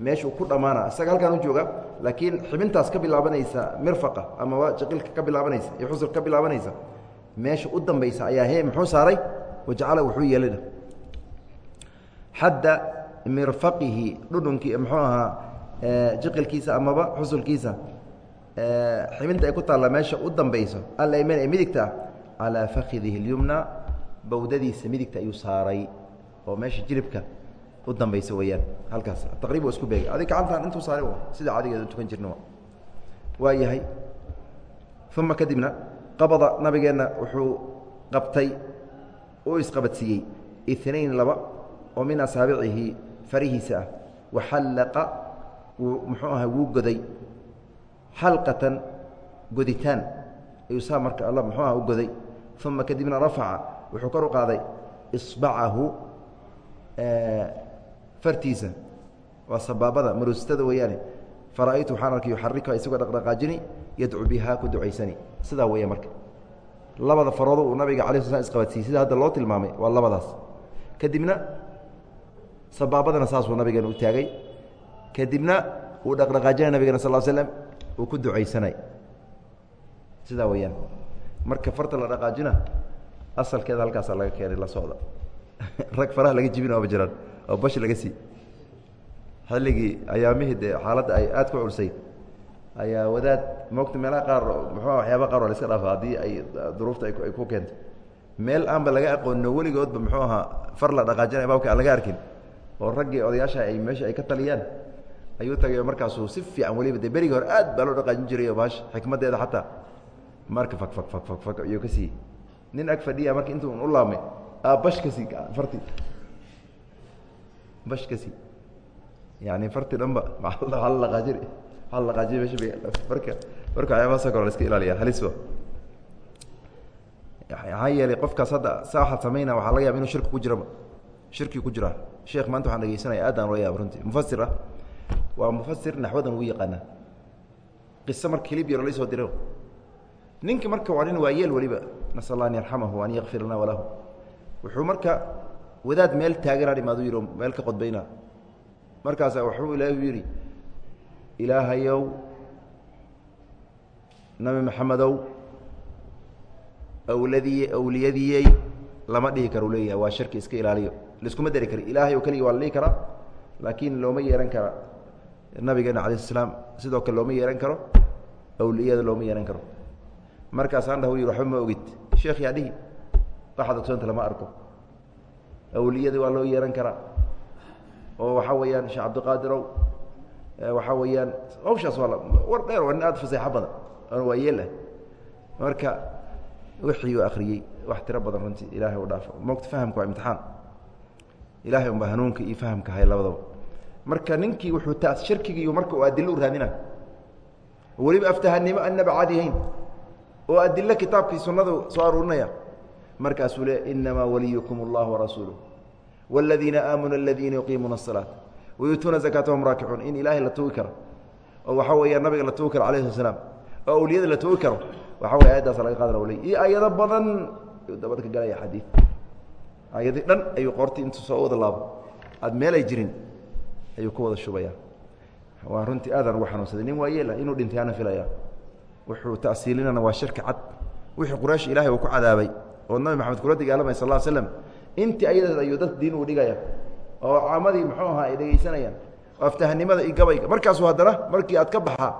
meeshuu ku dhammaana isaga halkaan u jooga laakiin xibintaas ka bilaabanaysa mirfaqa amaba jiqilka ka bilaabanaysa iyo xusulka ka bilaabanaysa meesha u dambaysa ayaa he muxuu saaray? Wajacala wuxuu yeelay xadda mirfaqihi dhudhunkii muxuu ahaa jiqilkiisa amaba xusulkiisa xibinta ay ku taalla meesha u dambayso alayman ee midigta calaa fakidihi اlyumna bowdadiisa midigta ayuu saaray oo meesha jilibka u dambaysa weeyaan. Halkaas taqrib waa isku beegay. Adig gacantaan intuu saaray sida cadigeeda tukan jirna waa yahay. Uma kadibna qabada nabigeenna wuxuu qabtay uu isqabadsiiyey. Inayn laba oo min asaabicihi farihiisa ah. Waxallaqa wuu muxuu ahaa wuu goday. Xalqatan goditaan. Ayuu saa marka alla muxuu aha u goday. Uma kadibna rafaca wuxuu kor u qaaday. Isbacahu fartiisa. Waa sabaabada marustada weeyaane. Fara'aytu waxaan arkay yuxarika isagoo dhaqdhaqaajini yadcu bihaa ku ducaysani sidaa weeya marka. Labada faroodo uu nabiga cala sl isqabadsiiyey. Sida hadda loo tilmaamay waa labadaas. Kadibna sabaabadana saasuu nabigeena u taagay. Kadibna uu dhaqdhaqaajinay nabigena sal slm uu ku ducaysanay. Sidaa weeyaan. Marka farta la dhaqaajina asalkeeda halkaasa laga keenay la socda. Rag faraha laga jibin ooma jiraan oo bash laga sii. Xilligii ayaamihii dee xaaladda ay aad ku culsayd ayaa wadaad moogta meelaha qaar muxua waxyaaba qaar waa la iska dhaafa haddii ay duruufta ay ku keento. Meel aanba laga aqoonino weligoodba muxuu ahaa far la dhaqaajinaya baabka aan laga arkin oo raggii odayaasha ay meesha ay ka taliyaan ayuu tagay markaasuu si fiican weliba de berigii hore aad baa loo dhaqaajin jiray bash xikmaddeeda xataa. Marka fak fak fak fak fak ayuu ka siiyey. Nin ag fadhiya marka intuu u laabmay aa bash ka sii farti. Bash ka sii. Yani farti dhanba waa la dhaqaajiri hal laqaajiyo meesha marka marka waxyaabahaasoo kale la iska ilaaliya halis wa maxaa yeelay qofkaas hadda saa waxaad samayna waxaa laga yaba inuu shirki ku jiraba shirki ku jiraa sheekh maanta waxaan dhegeysanaya aad aan loo yaaba runtii. Mufasir ah. Waa mufasir naxwadan ugu yaqaana qiso marka hilib yaro laysoo diro ninka marka waa nin waayeel weliba nasal allah an yarxamahu an yakfir lana walahu wuxuu marka wadaad meel taaganaa dhimaadu yidhi meel ka qodbayna. Markaasa waxuu ilaahu yidhi ilaahayow nabi maxamedow awladii awliyadiyey lama dhihi karo leeyahay waa shirki iska ilaaliyo. Laiskuma dari kari ilaahay oo keligii waa la dhihi karaa laakiin looma yeehan kara nabigeena calayi salaam. Sidoo kale looma yeehan karo awliyada looma yeehan karo. Markaasaan dhah yidhi waxba ma ogid. Sheekh yaa dhihi waxaad ogsoonta lama arko. Awliyada waa loo yeehan karaa oo waxaa weeyaan sheekh cabdiqaadirow waxaa weeyaan hawshaas waa war dheer waa nin aad faseexo badan oona waa yeel ah marka wixii uu akriyey wax tiro badan runtii ilaahay u dhaafo mogta fahamka waa imtixaan ilahay unbaa hanuunka iyo fahamka hay labadaba marka ninkii wuxuu ta shirkigiiyu marka uu adilo u raadina weliba aftahanimo annaba caadihayn oo adilo kitaabkii sunnadu soo aruurinaya markaasuu le inamaa waliyukum اllah warasuuluh wاladiina aamanuu aladiina yuqiimuuna الsalaaة wayuutuuna zakaatahum raakicuun in ilaahay la tugi karo oo waxaa weeya nabiga la tugi karo alah sla slaam oo awliyada la tugi karo waxa wey ayaddaasa laga qaadana ley iyo ayado badan dabad ka galaya xadiid ayadii dhan ayuu qoortii intuu soo wada laabo aad meel ay jirin ayuu ku wada shubaya waa runtii aadaan ugu xanuunsaday nin waayeela inuu dhintay ana filaya wuxuu ta'siilinana waa shirki cad wixii quraysh ilaahay uu ku cadaabay oo nabi maxamed kula dagaalamay sal slam intii ayadeed ayuu dad diin uu dhigaya oo caamadii muxuu ahaa ay dhegaysanayaan oo aftahanimada iyo gabayga. Markaasuu haddana markii aad ka baxaa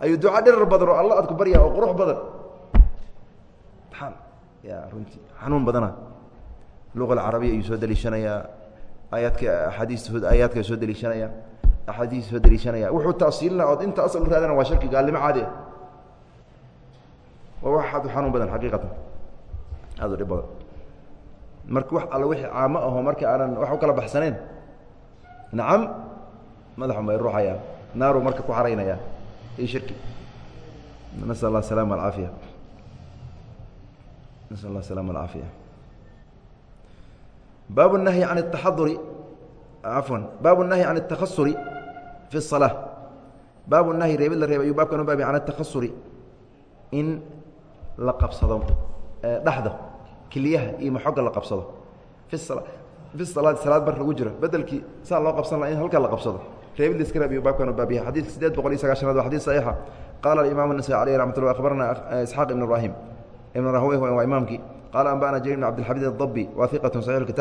ayuu duca dhirar badan oo alla aad ku baryaa oo qurux badan. Runtii xanuun badana luqa alcarabiya ayuu soo deliishanayaa. Aayaadka axaadiista aayaadka soo deliishanaya axaadiista soo deliishanaya wuxuu tasiilina ood inta asal u raadana waa shirki gaalnimo caadi ah. Waa wax xanuun badan xaqiiqatan. Aad u dhib badan marka wax alla wixii caamo aho marka aanan wax u kala baxsaneen nacam madaxun bay ruuxayaan naaruu marka ku xaraynaya iyo shirki nasal allah asalama alcaafiya nasal allah asalama alcaafiya baabu الnahyi can الtaxaduri cafwan baabu الnahyi can الtakasuri fi الصalaaة baabu nahyi reebid la reebay ayuu baabkan u baabay can الtakasuri in la qabsado dhaxda kiliyaha iyo maxoga la qabsado? Salaad barka lagu jiro. Bedelkii saa loo qabsan laha in halkaa la qabsado. Reebid laska reebiyo baabkan baabiya xadiidka sideed boqol iyo sagaashanaad waa xadid saxiixa. Qaala alimaam anasai alayh raxmat ullah akhbarana isxaaq ibn ibraahim. Ibn rahweyh waa imaamkii. Qaala anba'ana jarir ibn cabdilxabiid adabbi waa hiqatun saxiix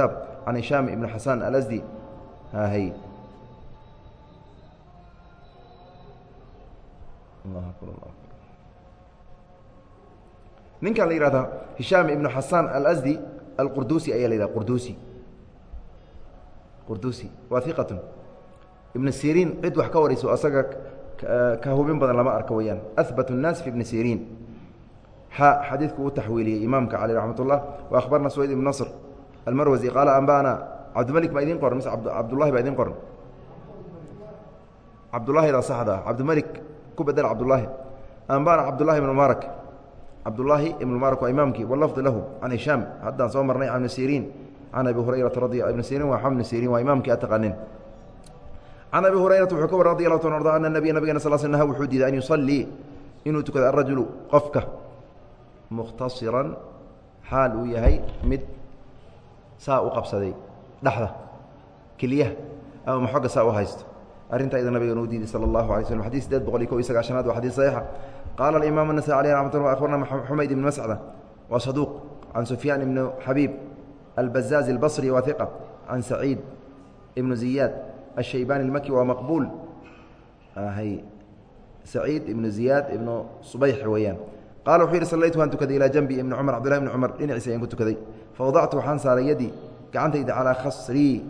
can hishaam ibn xasaan alasdi hhy a ninkan la yihahda هiشhام iبن حasان الأزدي الqurduسي ayaa la yhah qurduسي qurduسي واثiqة iبن سيrيn cid wax ka warayso asaga ka hubin badan lama arko weyaan أثبت الناس في iبن سيrيn xadiidku uu taxwiiliyey imaamka cali raxmat ullah wa akhbarna suwayd ibn nasr almarwasi qaala anba'ana cabdimalik baa idin qoran mise cabdullahi baa idin qoran cabdullahida saxda cabdimalik ku bedel cabdullaahi anba'ana cabdullahi ibn mubaarak cabdullaahi ibn mubaarak waa imaamkii. Walafdi lahu can hishaam haddaan soo marnay can ibni siriin. Can abi hurayrata radi ibn siriin waa ibn siriin waa imaamkii a taqaanin. Can abi hurayrata wuxuu ka war radi allahu ta arda ana nabiya nabigena sal sl naha wuxuu diiday an yusallii inuu tukado arajulu qofka. Mukhtasiran xaal uu yahay mid saa u qabsaday dhexda keliyaha ama maxoga saa u haysto arinta ida nabiga u diiday sal اlahu alay sm xadii sideed boqol iyo ko iyo sagaashanaad waa xadii saxiixa. Qaala alimaam anasai aleyh raxmat akhbarna xumayd ibn mascda wa saduuq can sufyaan ibn xabiib albazaazi albasri wa iqa can saciid ibnu ziyaad ashaybani almaki waa maqbuul ah, saciid ibnu ziyaad ibnu subayx weeyaan. Qaala wuxuu yidhi sallaytu waan tukaday ilaa janbi ibni cumar cbdillahi ibni cumar dhinaciisa ayaan ku tukaday. Fa waxaan saaray yaddii gacantayda calaa khasrii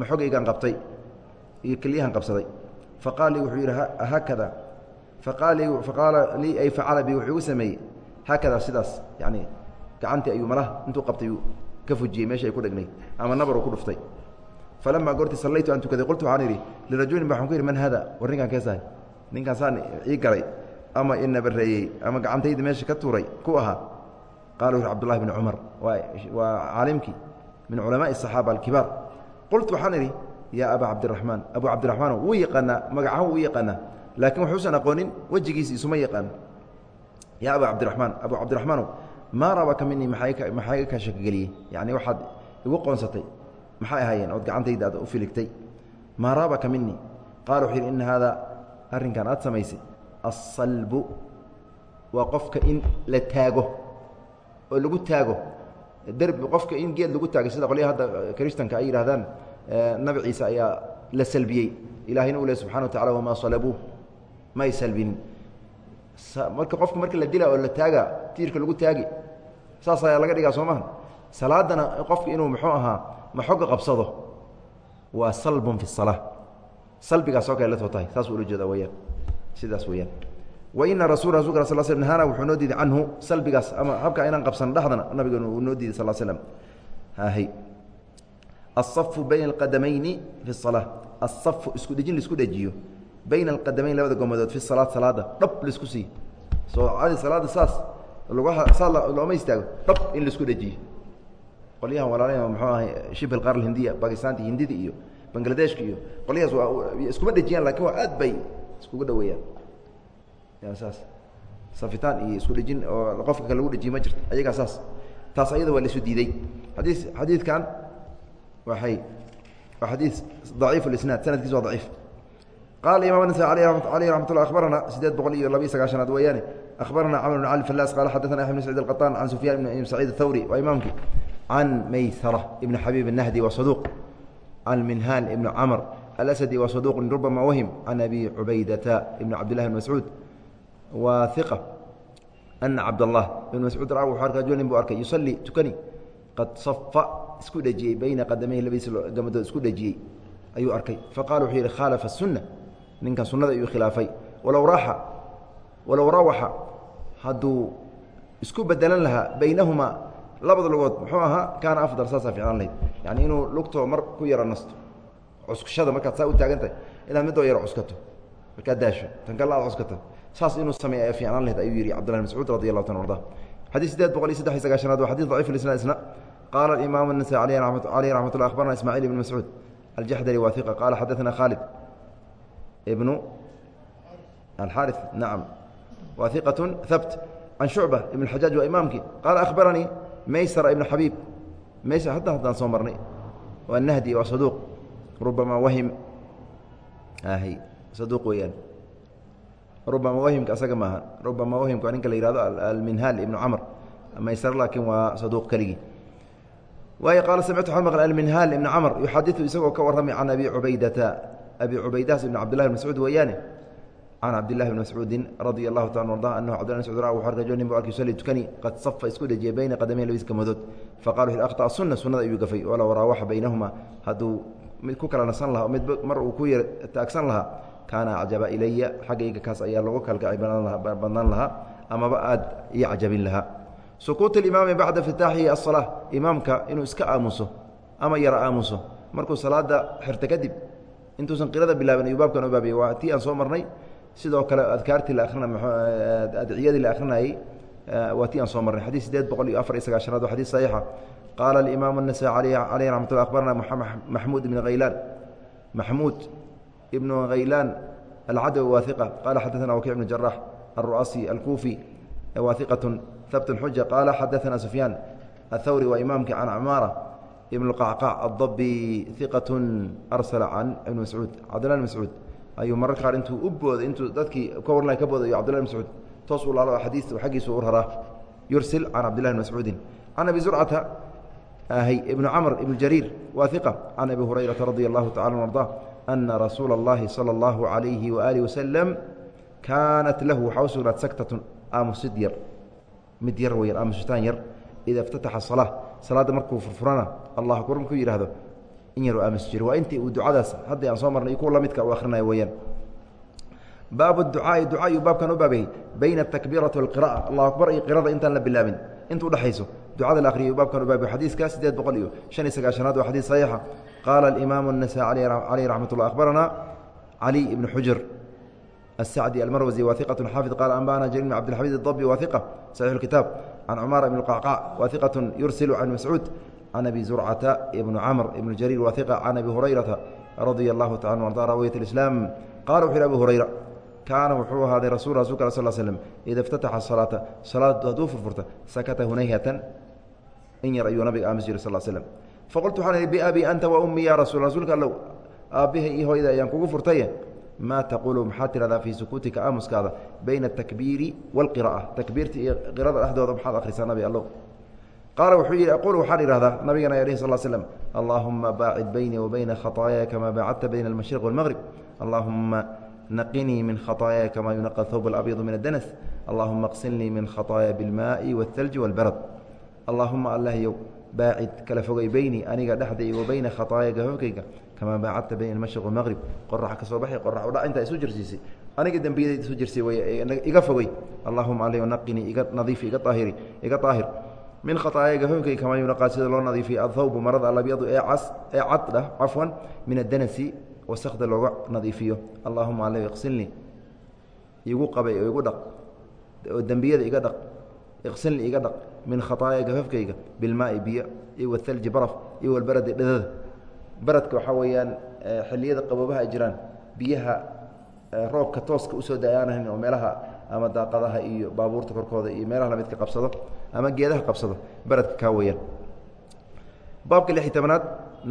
maxogaygaan qabtay iyo kelyahan qabsaday. Faqaal lii wuxuu yidhi haakada faqaala lii ay facala bi wuxuu igu sameeyey haakada sidaas yani gacantii ayuu malaha intuu qabtay ka fujiyey meesha ay ku dhegnayd ama nabaru ku dhuftay. Falamaa goortii sallaytu aan tukaday qultu waxaan idhi lirajulin ba ku yidhi man hada? War ninkaan keesahay ninkaan saan ii galay ama inabareeyey ama gacantayda meesha ka tuuray ku ahaa? Qaala wuxu cabdullahi bni cumar waa caalimkii min culamaai asaxaaba alkibaar. Qultu waxaan idhi yaa aba cabdiraxmaan abu cabdiraxmaano wuu yaqaanaa magacahu wuu yaqaanaa. Laakiin wuxuusan aqoonin wejigiisi isuma yaqaan. Yaa aba cabdiraxmaan abu cabdiraxmaanow maa rabaka minii maxaa iga ka shakigeliyey yacni waxaad igu qoonsatay. Maxay ahaayeen? Ood gacantayda aad u filigtay. Maa raabaka minii qaala wuxuu yidhi ina haadaa arrinkan aad samaysay. Asalbu waa qofka in la taago oo lagu taago. Derbi qofka in geed lagu taagay sida qolyaha hadda kristanka ay yidhahdaan nabi ciise ayaa la salbiyey. Ilahayna uu le subxana wa tacala wamaa salabuuh. Ma ay salbinin marka qofka marka la dila oo la taaga tiirka lagu taagi saas ayaa laga dhigaa soo maha salaadana qofka inuu muxuu ahaa maxoga qabsado. Waa salbun fi الsalaa salbigaas oo kale la too tahay. Saas ula jeeda weyaan sidaas weyaan waina rasul rasulka sal sl nahana wuxuu noo diiday canhu salbigaas ama habka inaan qabsan dhexdana uu noo diiday sal slam hy aلصafu bayna اlqadamayni fi الsalaa aلصafu isku dhejin laisku dhejiyo bayna alqadamayn labada gomadood fi salaad salaada dhab laisku siiyo soo cadi salaada saas lugaha saa looma istaago dhab in laisku dhejiyo qolyahan walaalaya muxuu ahay shibh alqaar alhindiya bakistaanta hindida iyo bangladeshka iyo qolyahaas waa iskuma dhejiyaan lakin waa aad bay iskugu dhaweeyaan ya saas safitaan iyo isku dhejin oo qofka kale lagu dhejiye ma jirto ayagaa saas taas ayada waa laisu diiday xadii xadiidkan waay waa xadiid daciif اlisnaad sanadkiis waa daciif qala imam النسائي alيh رamat اه abarana sideed boqol iyo labiyo sagaashanaad weeyaane akhbarana cmr بن cali falas qala xadaثna aحmed بn sعيid الqطاn can sufyan بn sacيid الthawri waa imaamkii can maysرة ibn xabيb الnahdi wa صaduq can minhan ibn cmr alasdi wa صaduq rubama wahm can abi cubaydata ibn cabd لlah بn mascuud wa iqa ana cabdالlah ibn mascuud ra wuxuu arka julin buu arkay yusalii tukani qad safa isku dhejiyey bayna qadamayhi labadiisa gamadood isku dhejiyey ayuu arkay. Faqala wuxuu yidhi khaalafa الsuna ninkan sunada ayuu khilaafay. Walow raaxa walow rawaxa hadduu isku bedelan lahaa baynahumaa labada lugood muxuu ahaa kaana afdal saasaa ficlaan lahayd. Yani inuu lugtoo mar ku yaro nasto cuskashada markaad saa u taagan tahay inaad midoo yaro cuskato markaad daasho tan kale aad cuskato saas inuu sameey ay ficlaan lahayd ayuu yidhi cabdillah mascuud radi allahu ta arda xadiis sideed boqol iyo saddex iyo sagaashanaad waa xadis daciif isna isna qaala imaamu النasai aleyh raxmat ullah akhbarna ismaaciil ibn mascuud aljaxdari waa iqa qaala xadaثna khaalid ibnu alxaari nacam waa iqaة habt can shucba ibn xajaaj waa imaamkii qaala akhbaranii maysara ibn xabiib maysar hadda haddaan soo marnay waa nahdi waa saduuq rubama wahim ahy saduuq weeyaan rubama wahimka asaga maaha rubama wahimka waa ninka la yihahdo alminhaal ibnu camr maysar laakiin waa saduuq keligii waayo qaala samictu xamq alminhaal ibn camr yuxadiu isagoo ka warramay can abi cubaydata abi cubaydaas ibn cabdillahi bn mascuud weeyaane can cabdillahi bn mascuudin radia allahu taala arda anahu cabdillah mascud ra wuxu arka jonin bu arki yusalli tukani qad safa isku dhejiyay bayna qadamayn labadiis gamadood faqala wuxu akhطأ sunna? Sunnada ayuu gafay walow raawaxa baynahuma. Hadduu mid ku kala nasan lahaa mid mar uu ku yar taagsan lahaa kaana acjaba ilaya xaggayga kaas ayaa lagu kalgacay badnaan lahaa amaba aad ii cajabin lahaa sukuut imaami bacda iftitaaxihi asalaa imaamka inuu iska aamuso ama yara aamuso markuu salaada xirta kadib intuusan qirada bilaabin ayuu baabkan u baabiyey waa tii aan soo marnay sidoo kale adkaartii la akrina adciyadii la akrinayey waa tii aan soo marnay xadis sideed boqol iyo afar iyo sagaashanaad waa xadis saxiixa qaala alimaamu الnasaai caleyh raxmat ullah akhbarana maxmuud ibn haylaan maxmuud ibnu haylaan alcadawi waa iqa qaala xadaثana wakic ibn jarax alru'asi alkuufi waa iqaة habt xuja qaala xadaثana sufyaan athawri waa imaamkii can cmaara ibn اqacqac addabi iqaة arsala can ibn mascuud cabdillah bn mascuud ayuu mararka qaar intuu u booday intuu dadkii ka warnay ka booday cabdillah bn mascuud toos u laalo xadiis xaggiisu u raraa yursil can cabdillahi bn mascuudin can abi zurcata hy ibnu camr ibn jariir waa iqa can abi hurayrata radi allahu tacala an arda ana rasuula اllahi salى اllahu عalayhi waaalih wasalam kaanat lahu waxaa u sugnaad saktatun aamusid yar mid yar weyan aamusitaan yar ida اftataxa salaa salaadda markuu furfurana allah akbar markuu yidhahdo in yaru aamus jiro waa intii uu ducadaas haddii aan soo marnay iyo kuwa la midka u akrinaya weeyaan baabu ducaai ducaayu baabkan u baabayey bayna atakbiirati walqira'a allahu akbar iyo qirada intaan la bilaabin inta udhexayso ducada la akhriyo baabkan u baabay xadiiska sideed boqol iyo shan iyo sagaashanaad waa xadiis saxiixa qaala alimaamu الnasaai caleyh raxmat ullah akhbaranaa cali ibnu xujr السعدي المروزي واثقة حافظ قال أنبأنا جرير بن عبد الحميد الضبي واثقة صحيح الكتاب عن عمارة بن القعقاع واثقة يرسل عن مسعود عن أبي زرعة بن عمر بن جرير واثقة عن أبي هريرة رضي الله تعالى عنه وارضاه راوية الإسلام قال وxu أبي هريرة kaana wuxuu ahaaday rasul rasulka al sl slm ida اftataxa salaata salaad hadduu furfurta sakata hunayhatan in yar ayuu nabiga aamus jiri sal slm faqultu waxaan ihi biabi anta wa ummi ya rasul rasuulka allow aabbahay iyo hooyada ayaan kugu furtaye maa taquulu maxaad tidhahdaa fii sukuutika aamuskaada bayna atakbiiri wاlqira'a takbiirta iyo qirada dhexdooda maxaad akhrisaa nabi allow qaala wuxuu yidhi aqul waxaan idhahdaa nabigana alayh sal slm allaahuma baacid baynii wa bayna khaطaayaaya kamaa baacadta bayna almashriq wاlmaqrib allahuma naqinii min khaطaayaaya kamaa yunaqa hawb اlabyadu min addanas allahuma qsilnii min khaطaaya biاlmaaءi wاthalji wاlbarad allahuma allahyow baacid kala fogay beynii aniga dhexday wa bayna khaطaaya gahookayga kamaa baacadta bayna almashriq wاlmaqrib qorax ka baxay qorax udhac intaa isu jirsiisay aniga dembiyadayda isu jirsay way iga fogey allahuma alyo naqinii iga nadiifi iga aahiri iga aahir min khaطaaya gahookayga kamaa yunaqaa sida loo nadiifiya athawbu marada alabyadu ee cad dhah cafwan min addanasi wasakda looga nadiifiyo allahuma ale iqsilnii igu qabay oo igu dhaq oo dembiyada iga dhaq iqsilnii iga dhaq min khataaya gafafkayga bilmaai biyo iyo wathalji baraf iyo walbaradi dhadada baradka waxaa weeyaan xilliyada qaboobaha ay jiraan biyaha roobka tooska u soo da'aanahan oo meelaha ama daaqadaha iyo baabuurta korkooda iyo meelaha lamidka qabsado ama geedaha qabsado baradka kaa weyaan baabka lixi tobanaad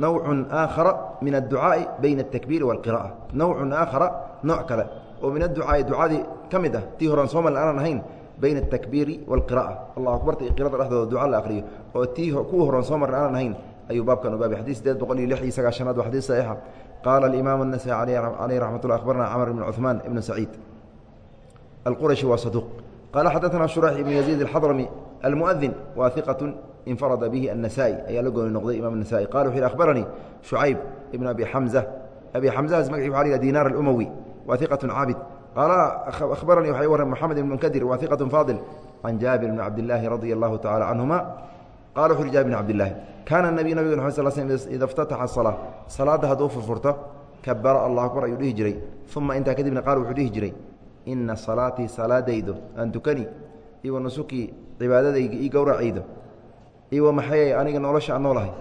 nawcu aakhara min adducaa'i bayna atakbiiri wاlqira'a nawcun aakhara nooc kale oo min adducaa'i ducadii ka mid ah tii horan soomal aanan ahayn bayna atakbiiri wاlqira'a allah akbarta iyo qirada dhexdooda duca la akhriyo oo tii kuwa horan soo marna aanan ahayn ayuu baabkan u baabay xadis sideed boqol iyo lix iyo sagaashanaad waa xadiis saxiixa qaala alimaam الnasaي caleyh raxmat ullah akhbarna camr ibn cuثmaan ibn saciid alqurashi waa saduuq qaala xadaثna shurayx ibn yaziid alxadrami almuؤdin waa iqaة infarada bihi النasائي ayaa la gooni noqday imam النasائي qala wuxu yhi akhbaranii شhucayb ibn abi xamزة abi xamزahaas magci waxa la yhah dinar الأmowi wa iqaة caabid qaala akhbaranii waxa warran moxamed ibn munkadir wa iqaة faadil can jaabir bn cabdالlahi radia الlahu tacala canهuma qaala wuxu jabir bn cabdillaahi kaana nabiy nabiga mxad sal sl ida اftataxa salaa salaadda hadduu furfurto kabara allah akbar ayuu dhihi jiray uma intaa kadibna qaal wuxuu dhihi jiray ina salaatii salaadaydo aan tukani i nusukii cibaadadayda ii gowracaydo i wa aniga nolosha aan noolahay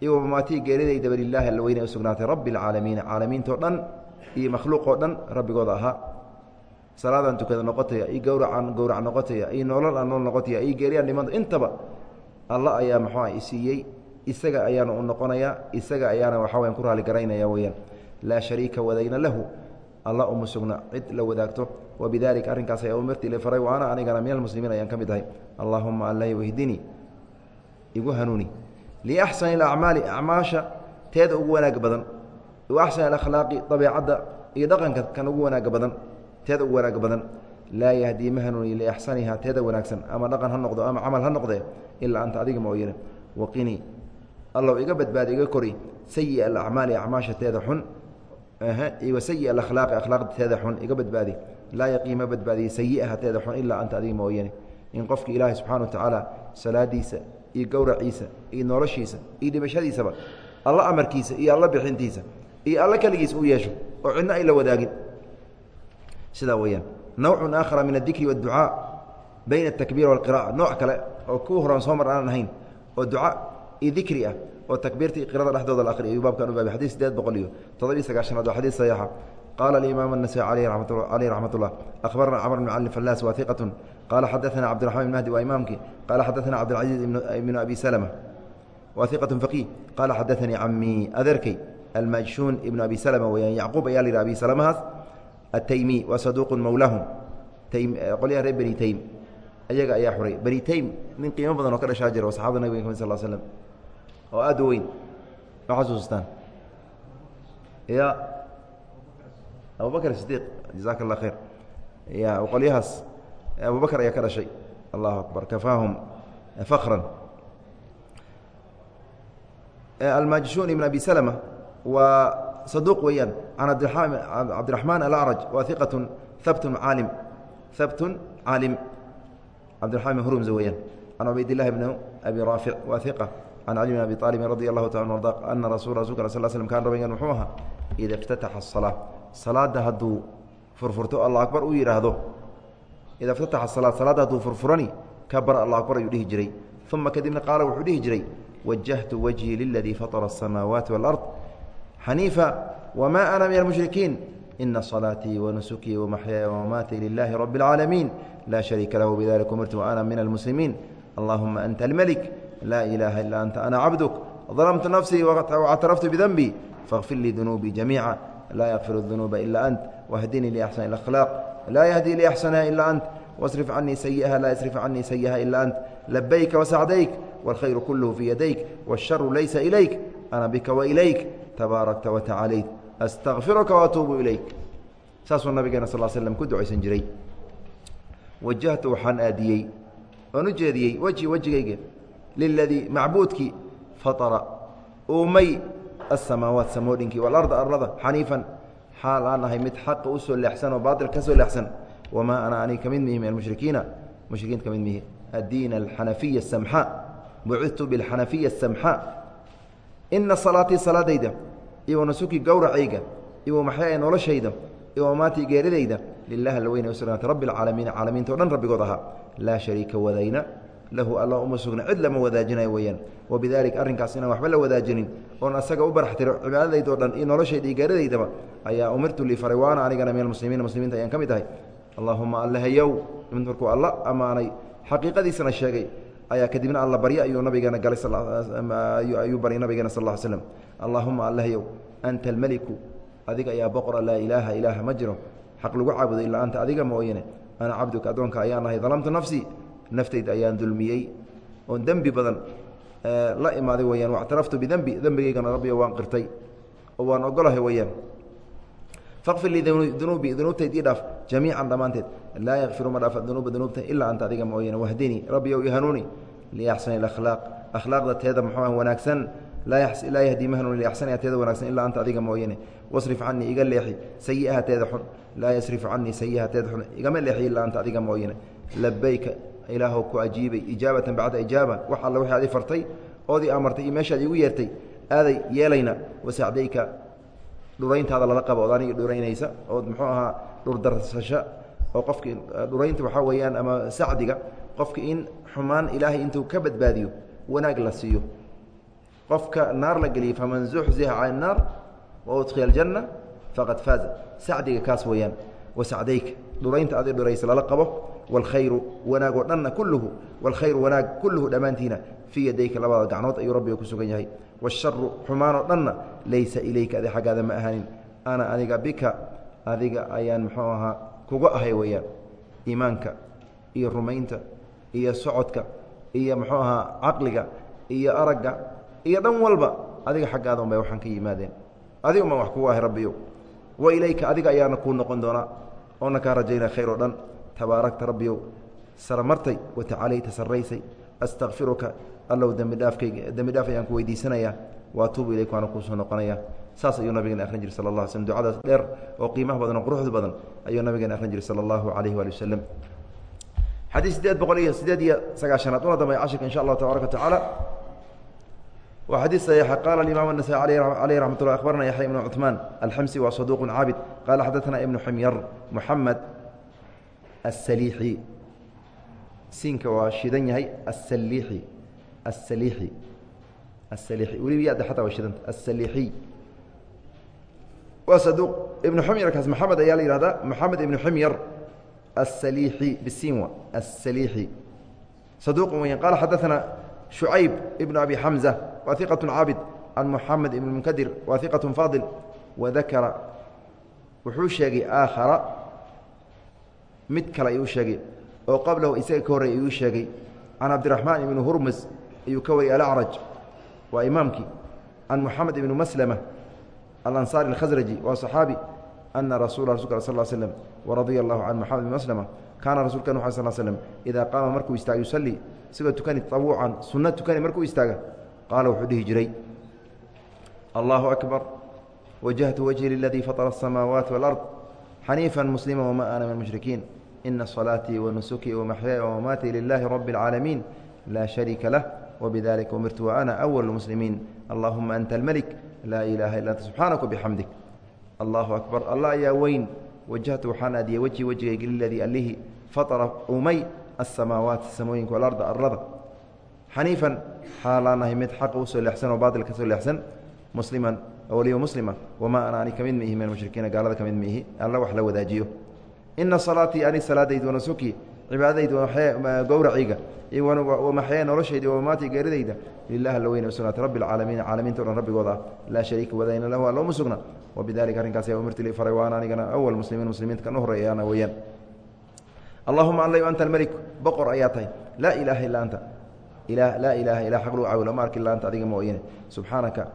i mamaatii geeridayda lilaahi alla weyne sugnaatay rabbi اlcaalamiina caalamiintao dhan iyo makhluuqoo dhan rabbigooda ahaa salaadaan tukada noqotaya i gowracaan gowrac noqotaya i noolol aan nool noqotaya i geeriyaan dhimanta intaba alla ayaa maxuua isiiyey isaga ayaana u noqonayaa. Isaga ayaana waxaa wayaan ku raali garaynaya weyaan laa shariika wadayna lahu. Alla uma sugna. Cid la wadaagto. Wabidalika arrinkaas ayaa umirti li faray. Waana anigana min almuslimiin ayaan ka mid ahay. Allaahuma alla wahdinii igu hanuuni. Liaxsani alacmaali acmaasha teeda ugu wanaaga badan. Wa axsani alakhlaaqi dabeecadda iyo dhaqanka kan ugu wanaaga badan. Teeda ugu wanaaga badan. Laa yahdii ma hanuuni liaxsaniha teeda wanaagsan. Ama dhaqan ha noqdo ama camal ha noqdee ilaa anta adiga mooyane. Waqinii allow iga badbaadi iga kori. Sayi alacmaali acmaasha teeda xun wa sayi alakhlaaqi akhlaaqda teeda xun iga badbaadi. Laa yaqiima badbaadiye sayi'aha teeda xun ilaa anta adiga mooyane. In qofki ilaahay subxana wa tacaala salaadiisa iyo gowraciisa iyo noloshiisa iyo dhimashadiisaba alla amarkiisa iyo alla bixintiisa iyo alla keligiis uu yeesho oo cidna ay la wadaagin. Sidaa weyaan nawcun aakhara min adikri waadducaa bayna atakbiir walqira'a nooc kale oo ku horan soo mar aanan ahayn oo duca iyo dikri ah oo takbiirta iyo qirada dhexdooda la akhriya ayuu baabkan u baabay xadis sideed boqol iyo toddobiyo sagaashanaad waa xadiis saxiixa qaala alimaam النasai aleyh raxmat اllah akhbarna cmr bn cali fallaas wa iqaة qaala xadaثna cabdiraxman mahdi waa imaamkii qaala xadaثna cabdilcaziiz ibn abi slma wa iqaة faqih qaala xadaثanii camii adeerkay almajshuun ibn abi slma weyaan yacquub ayaa la yidhi abi slmahaas ataymi waa saduuq mowlaahum qolyaha reer beni taym ayaga ayaa xuray. Beni taym nin qiimo badan oo ka dhashaa jira oo saxabada nabig ka mid sal slm oo aad u weyn. Ma xasuustaan? Ya abubakr sidiiq jazaaka allah khayr. Ya qolyahaas abubakr ayaa ka dhashay. Allahu akbar. Kafaahum fakran almajshuun ibn abi slma waa saduuq weeyaan. Can cabdiraxmaan alacraj waa iqatun habtun caalim. Habtun caalim cabdiraxmaan ibn hurmza weeyaan can cubaydillahi bn abi raafic waa iqa can cali bn abi aalibin radi allahu taala arda ana rasul rasulka sl slm kan rabigan muxuu ahaa ida اftataxa الصalaa salaada hadduu furfurto allah akbar uu yidhaahdo ida اftataxa salaad salaadda hadduu furfurani kabar allah akbar ayuu dhihi jiray uma kadibna qaala wuxuu dhihi jiray wajahtu wajhii liladii faطra الsamaawaati wاlأrض xaniifa wma ana min almushrikiin ina salaatii wanusukii wamaxyaaya wamamaatii lilahi rabi اlcaalamiin laa shariika lahu bidalik umirtu waana min almuslimiin allahuma anta almelik laa ilaaha ila anta ana cabduk ظلمت نفسي واعترفت بذنبي فاغفر لي ذنوبي جميعا لا يغفر الذنوب إلا أنت واهدني لأحسن الأخلاق لا يهدي لأحسنها إلا أنت واصرف عني سيئها لا يصرف عني سيئها إلا أنت لبيك وسعديك والخير كله في يديك والشر ليس إليك أنا بك وإليك تباركت وتعاليت astaqfiruka waatuubu ilayk saasuu nabigeena sal slam ku ducaysan jiray wajahtu waxaan aadiyey oan u jeediyey wejigayga liladii macbuudkii faطara uumay asamaawaat samoohinkii waalarda arlada xaniifan xaal aan ahay mid xaqa u leexsan oo baail ka leexsan wamaa ana ani ka mihi min almushrikiina mushrikiin ka mihi addiin alxanafiya asamxaa bucitu biاlxanafiya asamxaa ina salaatii salaadayda iyo wanasuki gowracayga iyo wamaxyaaya noloshayda iyo wamaatii geeridayda lilahi alla weyne usugnaata rabbi alcaalamiina caalamiinta o dhan rabbigood ahaa. Laa shariika wadayna lahu alla uma sugna cid lama wadaajinayo weyaan wabidalika arrinkaas inaan waxba la wadaajinin oon asaga u baraxtiro cibaadadayda o dhan iyo noloshayda iyo geeradaydaba ayaa umirtu lii faray waana anigana min almuslimiina muslimiinta ayaan ka mid ahay. Allaahuma allahayow markuu alla ammaanay xaqiiqadiisana sheegay ayaa kadibna alla barya ayuu nabigeena galay ayuu baryay nabigeena sal ll slm allaahuma allahayow anta almeliku adiga ayaa boqora laa ilaaha ilaaha ma jiro. Xaq lagu caabudo ilaa anta adiga mooyane ana cabduka addoonka ayaan ahay dalamtu nafsii naftayda ayaan dulmiyey. Oon dembi badan la imaaday weyaan wactaraftu bidembi dembigaygana rabbiyo waan qirtay. Oo waan ogolahay weyaan faqfir lii dunuubii dunuubtayd ii dhaaf jamiican dhammaanteed. Laa yakfiru ma dhaafa dunuuba dunuubta ilaa anta adiga mooyane wahdinii rabbiyow ihanuuni liaxsani akhlaaq akhlaaqda teeda muxuuah wanaagsan laa yahdii ma hanuuni liaxsaniha wanaagsan ilaa anta adiga mooyane. Wasrif canii iga leexi sayi'aha xun. Laa yasrifu canii sayi'aha teeda xun igama leexi ilaa anta adiga mooyane. Labayka ilaahw ku ajiibay ijaabatan bacda ijaaba wax alla wixii adi fartay oodii amartay iyo meeshaad igu yeertay aaday yeelayna. Wasacdayka dhurayntaada lala qabo ood dhuraynaysa ood muxuu ahaa dhurdarsasho oo qofki dhuraynta waxaa weeyaan ama sacdiga qofka in xumaan ilaahay intuu ka badbaadiyo wanaag la siiyo qofka naar la geliyo faman zuxziha can الnaar waudkhiya aljanna faqad faaza sacdiga kaas weeyaan wasacdayka dhuraynta adi dhuraysa lala qabo wاlkhayru wanaag oo dhanna kulluhu wاlkhayru wanaag kulluhu dhammaantiina fii yadayka labada gacnood ayuu rabbiga ku sugan yahay wاsharu xumaanoo dhanna laysa ilayka adi xaggaada ma ahanin ana aniga bika adiga ayaan muxuu ahaa kuga ahay weeyaan iimaanka iyo rumaynta iyo socodka iyo muxuu ahaa caqliga iyo aragga iyo dhan walba adiga xaggaada un bay waxaan ka yimaadeen. Adiga umaan wax kugu ahay rabbiyo. Wa ilayka adiga ayaana kuu noqon doonaa. Oona kaa rajaynaya khayr oo dhan. Tabaarakta rabbiyow saramartay watacalayta sarraysay. Astakfiruka allow dembi dhaafkayga dembi dhaaf ayaan ku weydiisanayaa. Waatuubu ilayk waana kuusoo noqonaya saas ayuu nabigeena akhrin jiray sala allah slm ducadaas dheer oo qiimaha badan oo quruxda badan ayuu nabigeena akhrin jiray sala allahu calayhi waali wasalam xadiis sideed boqol iyo sideed iyo sagaashanaad. Una dambeya cashirka insha allahu tabaaraka wa waa xadiis saxiixa qaala alimaam الnasaي caleyh raxmat ullah akhbarana yaxya ibnu cuثmaan alxamsi waa saduuq caabid qaala xadaثana ibnu ximyar muxamed الsaliixi siinka waa shidan yahay asaliixi asaliixi asaliixi weliba yaada xataa waa shidanta asaliixiy waa saduuq ibnu ximyarkaas maxamed ayaa la yihahdaa moxamed ibnu ximyar الsaliixi bisinwa الsaliixi saduuq weyan qaala xadaثana شhucayb ibn abi xamزة wa iqaة caabid can muxamed ibn munkadir wa iqaة faadil wadakara wuxuu sheegay aakhara mid kale ayuu sheegay oo qablahu isaga ka horreey ayuu sheegay can cabdiraxmaan ibni hurmus ayuu ka wariyay alacraj waa imaamkii can muxamed ibni maslama alansaari alkhasraji waa صaxaabi ana rasula rasulka sal slm waradia allahu can moxamed ibn maslama kaana rasulkan wxa sal slm idaa qaama markuu istaaga yusalii isagoo tukani awuucan sunno tukani markuu istaaga qaala wuxuu dhihi jiray allahu akbar wajahtu wajhi liladii faطra الsamaawaati wاlard xaniifa muslima wma ana min mushrikiin ina salaatii wanusukii wamaxyaaya wamamaatii lilahi rabi اlcaalamiin laa shariika lah wbidalika umirtu waana أwl muslimiin allahuma anta almelik laa ilaaha illa anta subxaanaka bixamdik allahu akbar allah ayaa weyn wajahtu waxaan aadiyey wejhi wejigayga liladii allihii fatara umay asamaawaati samooyinka walarda arlada xaniifan xaalaanahay mid xaqa u soo leexsan oo baatil ka leexsan musliman waliyo muslima wamaa ana ani ka mid min mushrikiina gaalada ka mid alla wax la wadaajiyo. Ina salaatii ani salaadaydu wanasuki cibaadadaydu gowracayga wamaxyaa noloshayda wamamaatii geeridayda lilah alla weyne usugnaatay rabbi alcaalamiina caalamiinta o dhan rabbigooda laa shariika wadayna lahu alla uma sugna wabidalika arrinkaas ayaa umirti li faray waana anigana awal muslimiin muslimiinta kan u weeyaan allahuma alla anta almelik boqor ayaa tahay laa ilaaha illaa anta laa ilaaha ilaa xaq lagu caabudo ma arki illa adiga mooyane subxaanaka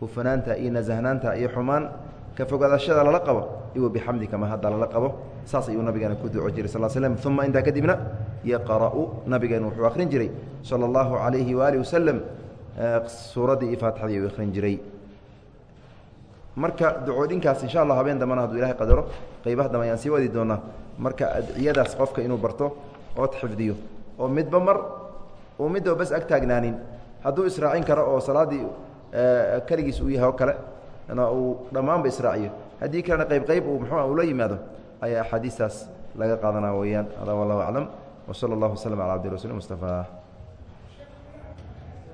hufanaanta iyo nasahnaanta iyo xumaan ka fogaadashada lala qabo iwa bixamdika ma hadda lala qabo saas ayuu nabigeena ku duco jiray sal slm uma intaa kadibna yaqra'u nabigeena wuxuu akhrin jiray sala allahu calayhi waaalih wasalam suuraddii iyo faatixadii akhrin jiray marka ducoodhinkaas insha allah habeen dambana hadduu ilahay qadaro qeybaha dambe ayaan sii wadi doonaa. Marka adciyadaas qofka inuu barto ood xifdiyo. Oo midba mar uu midaba bas ag taagnaanin. Hadduu israacin oo salaaddii keligiis uu yahay oo kale uu dhammaanba israaciyo. Haddii kalena qayb uu muxuua ula yimaado ayaa axaadiistaas laga qaadanaa weeyaan. Hada wallahu aclam. Wsala allahu waslm cala abdi rasuuli mustafa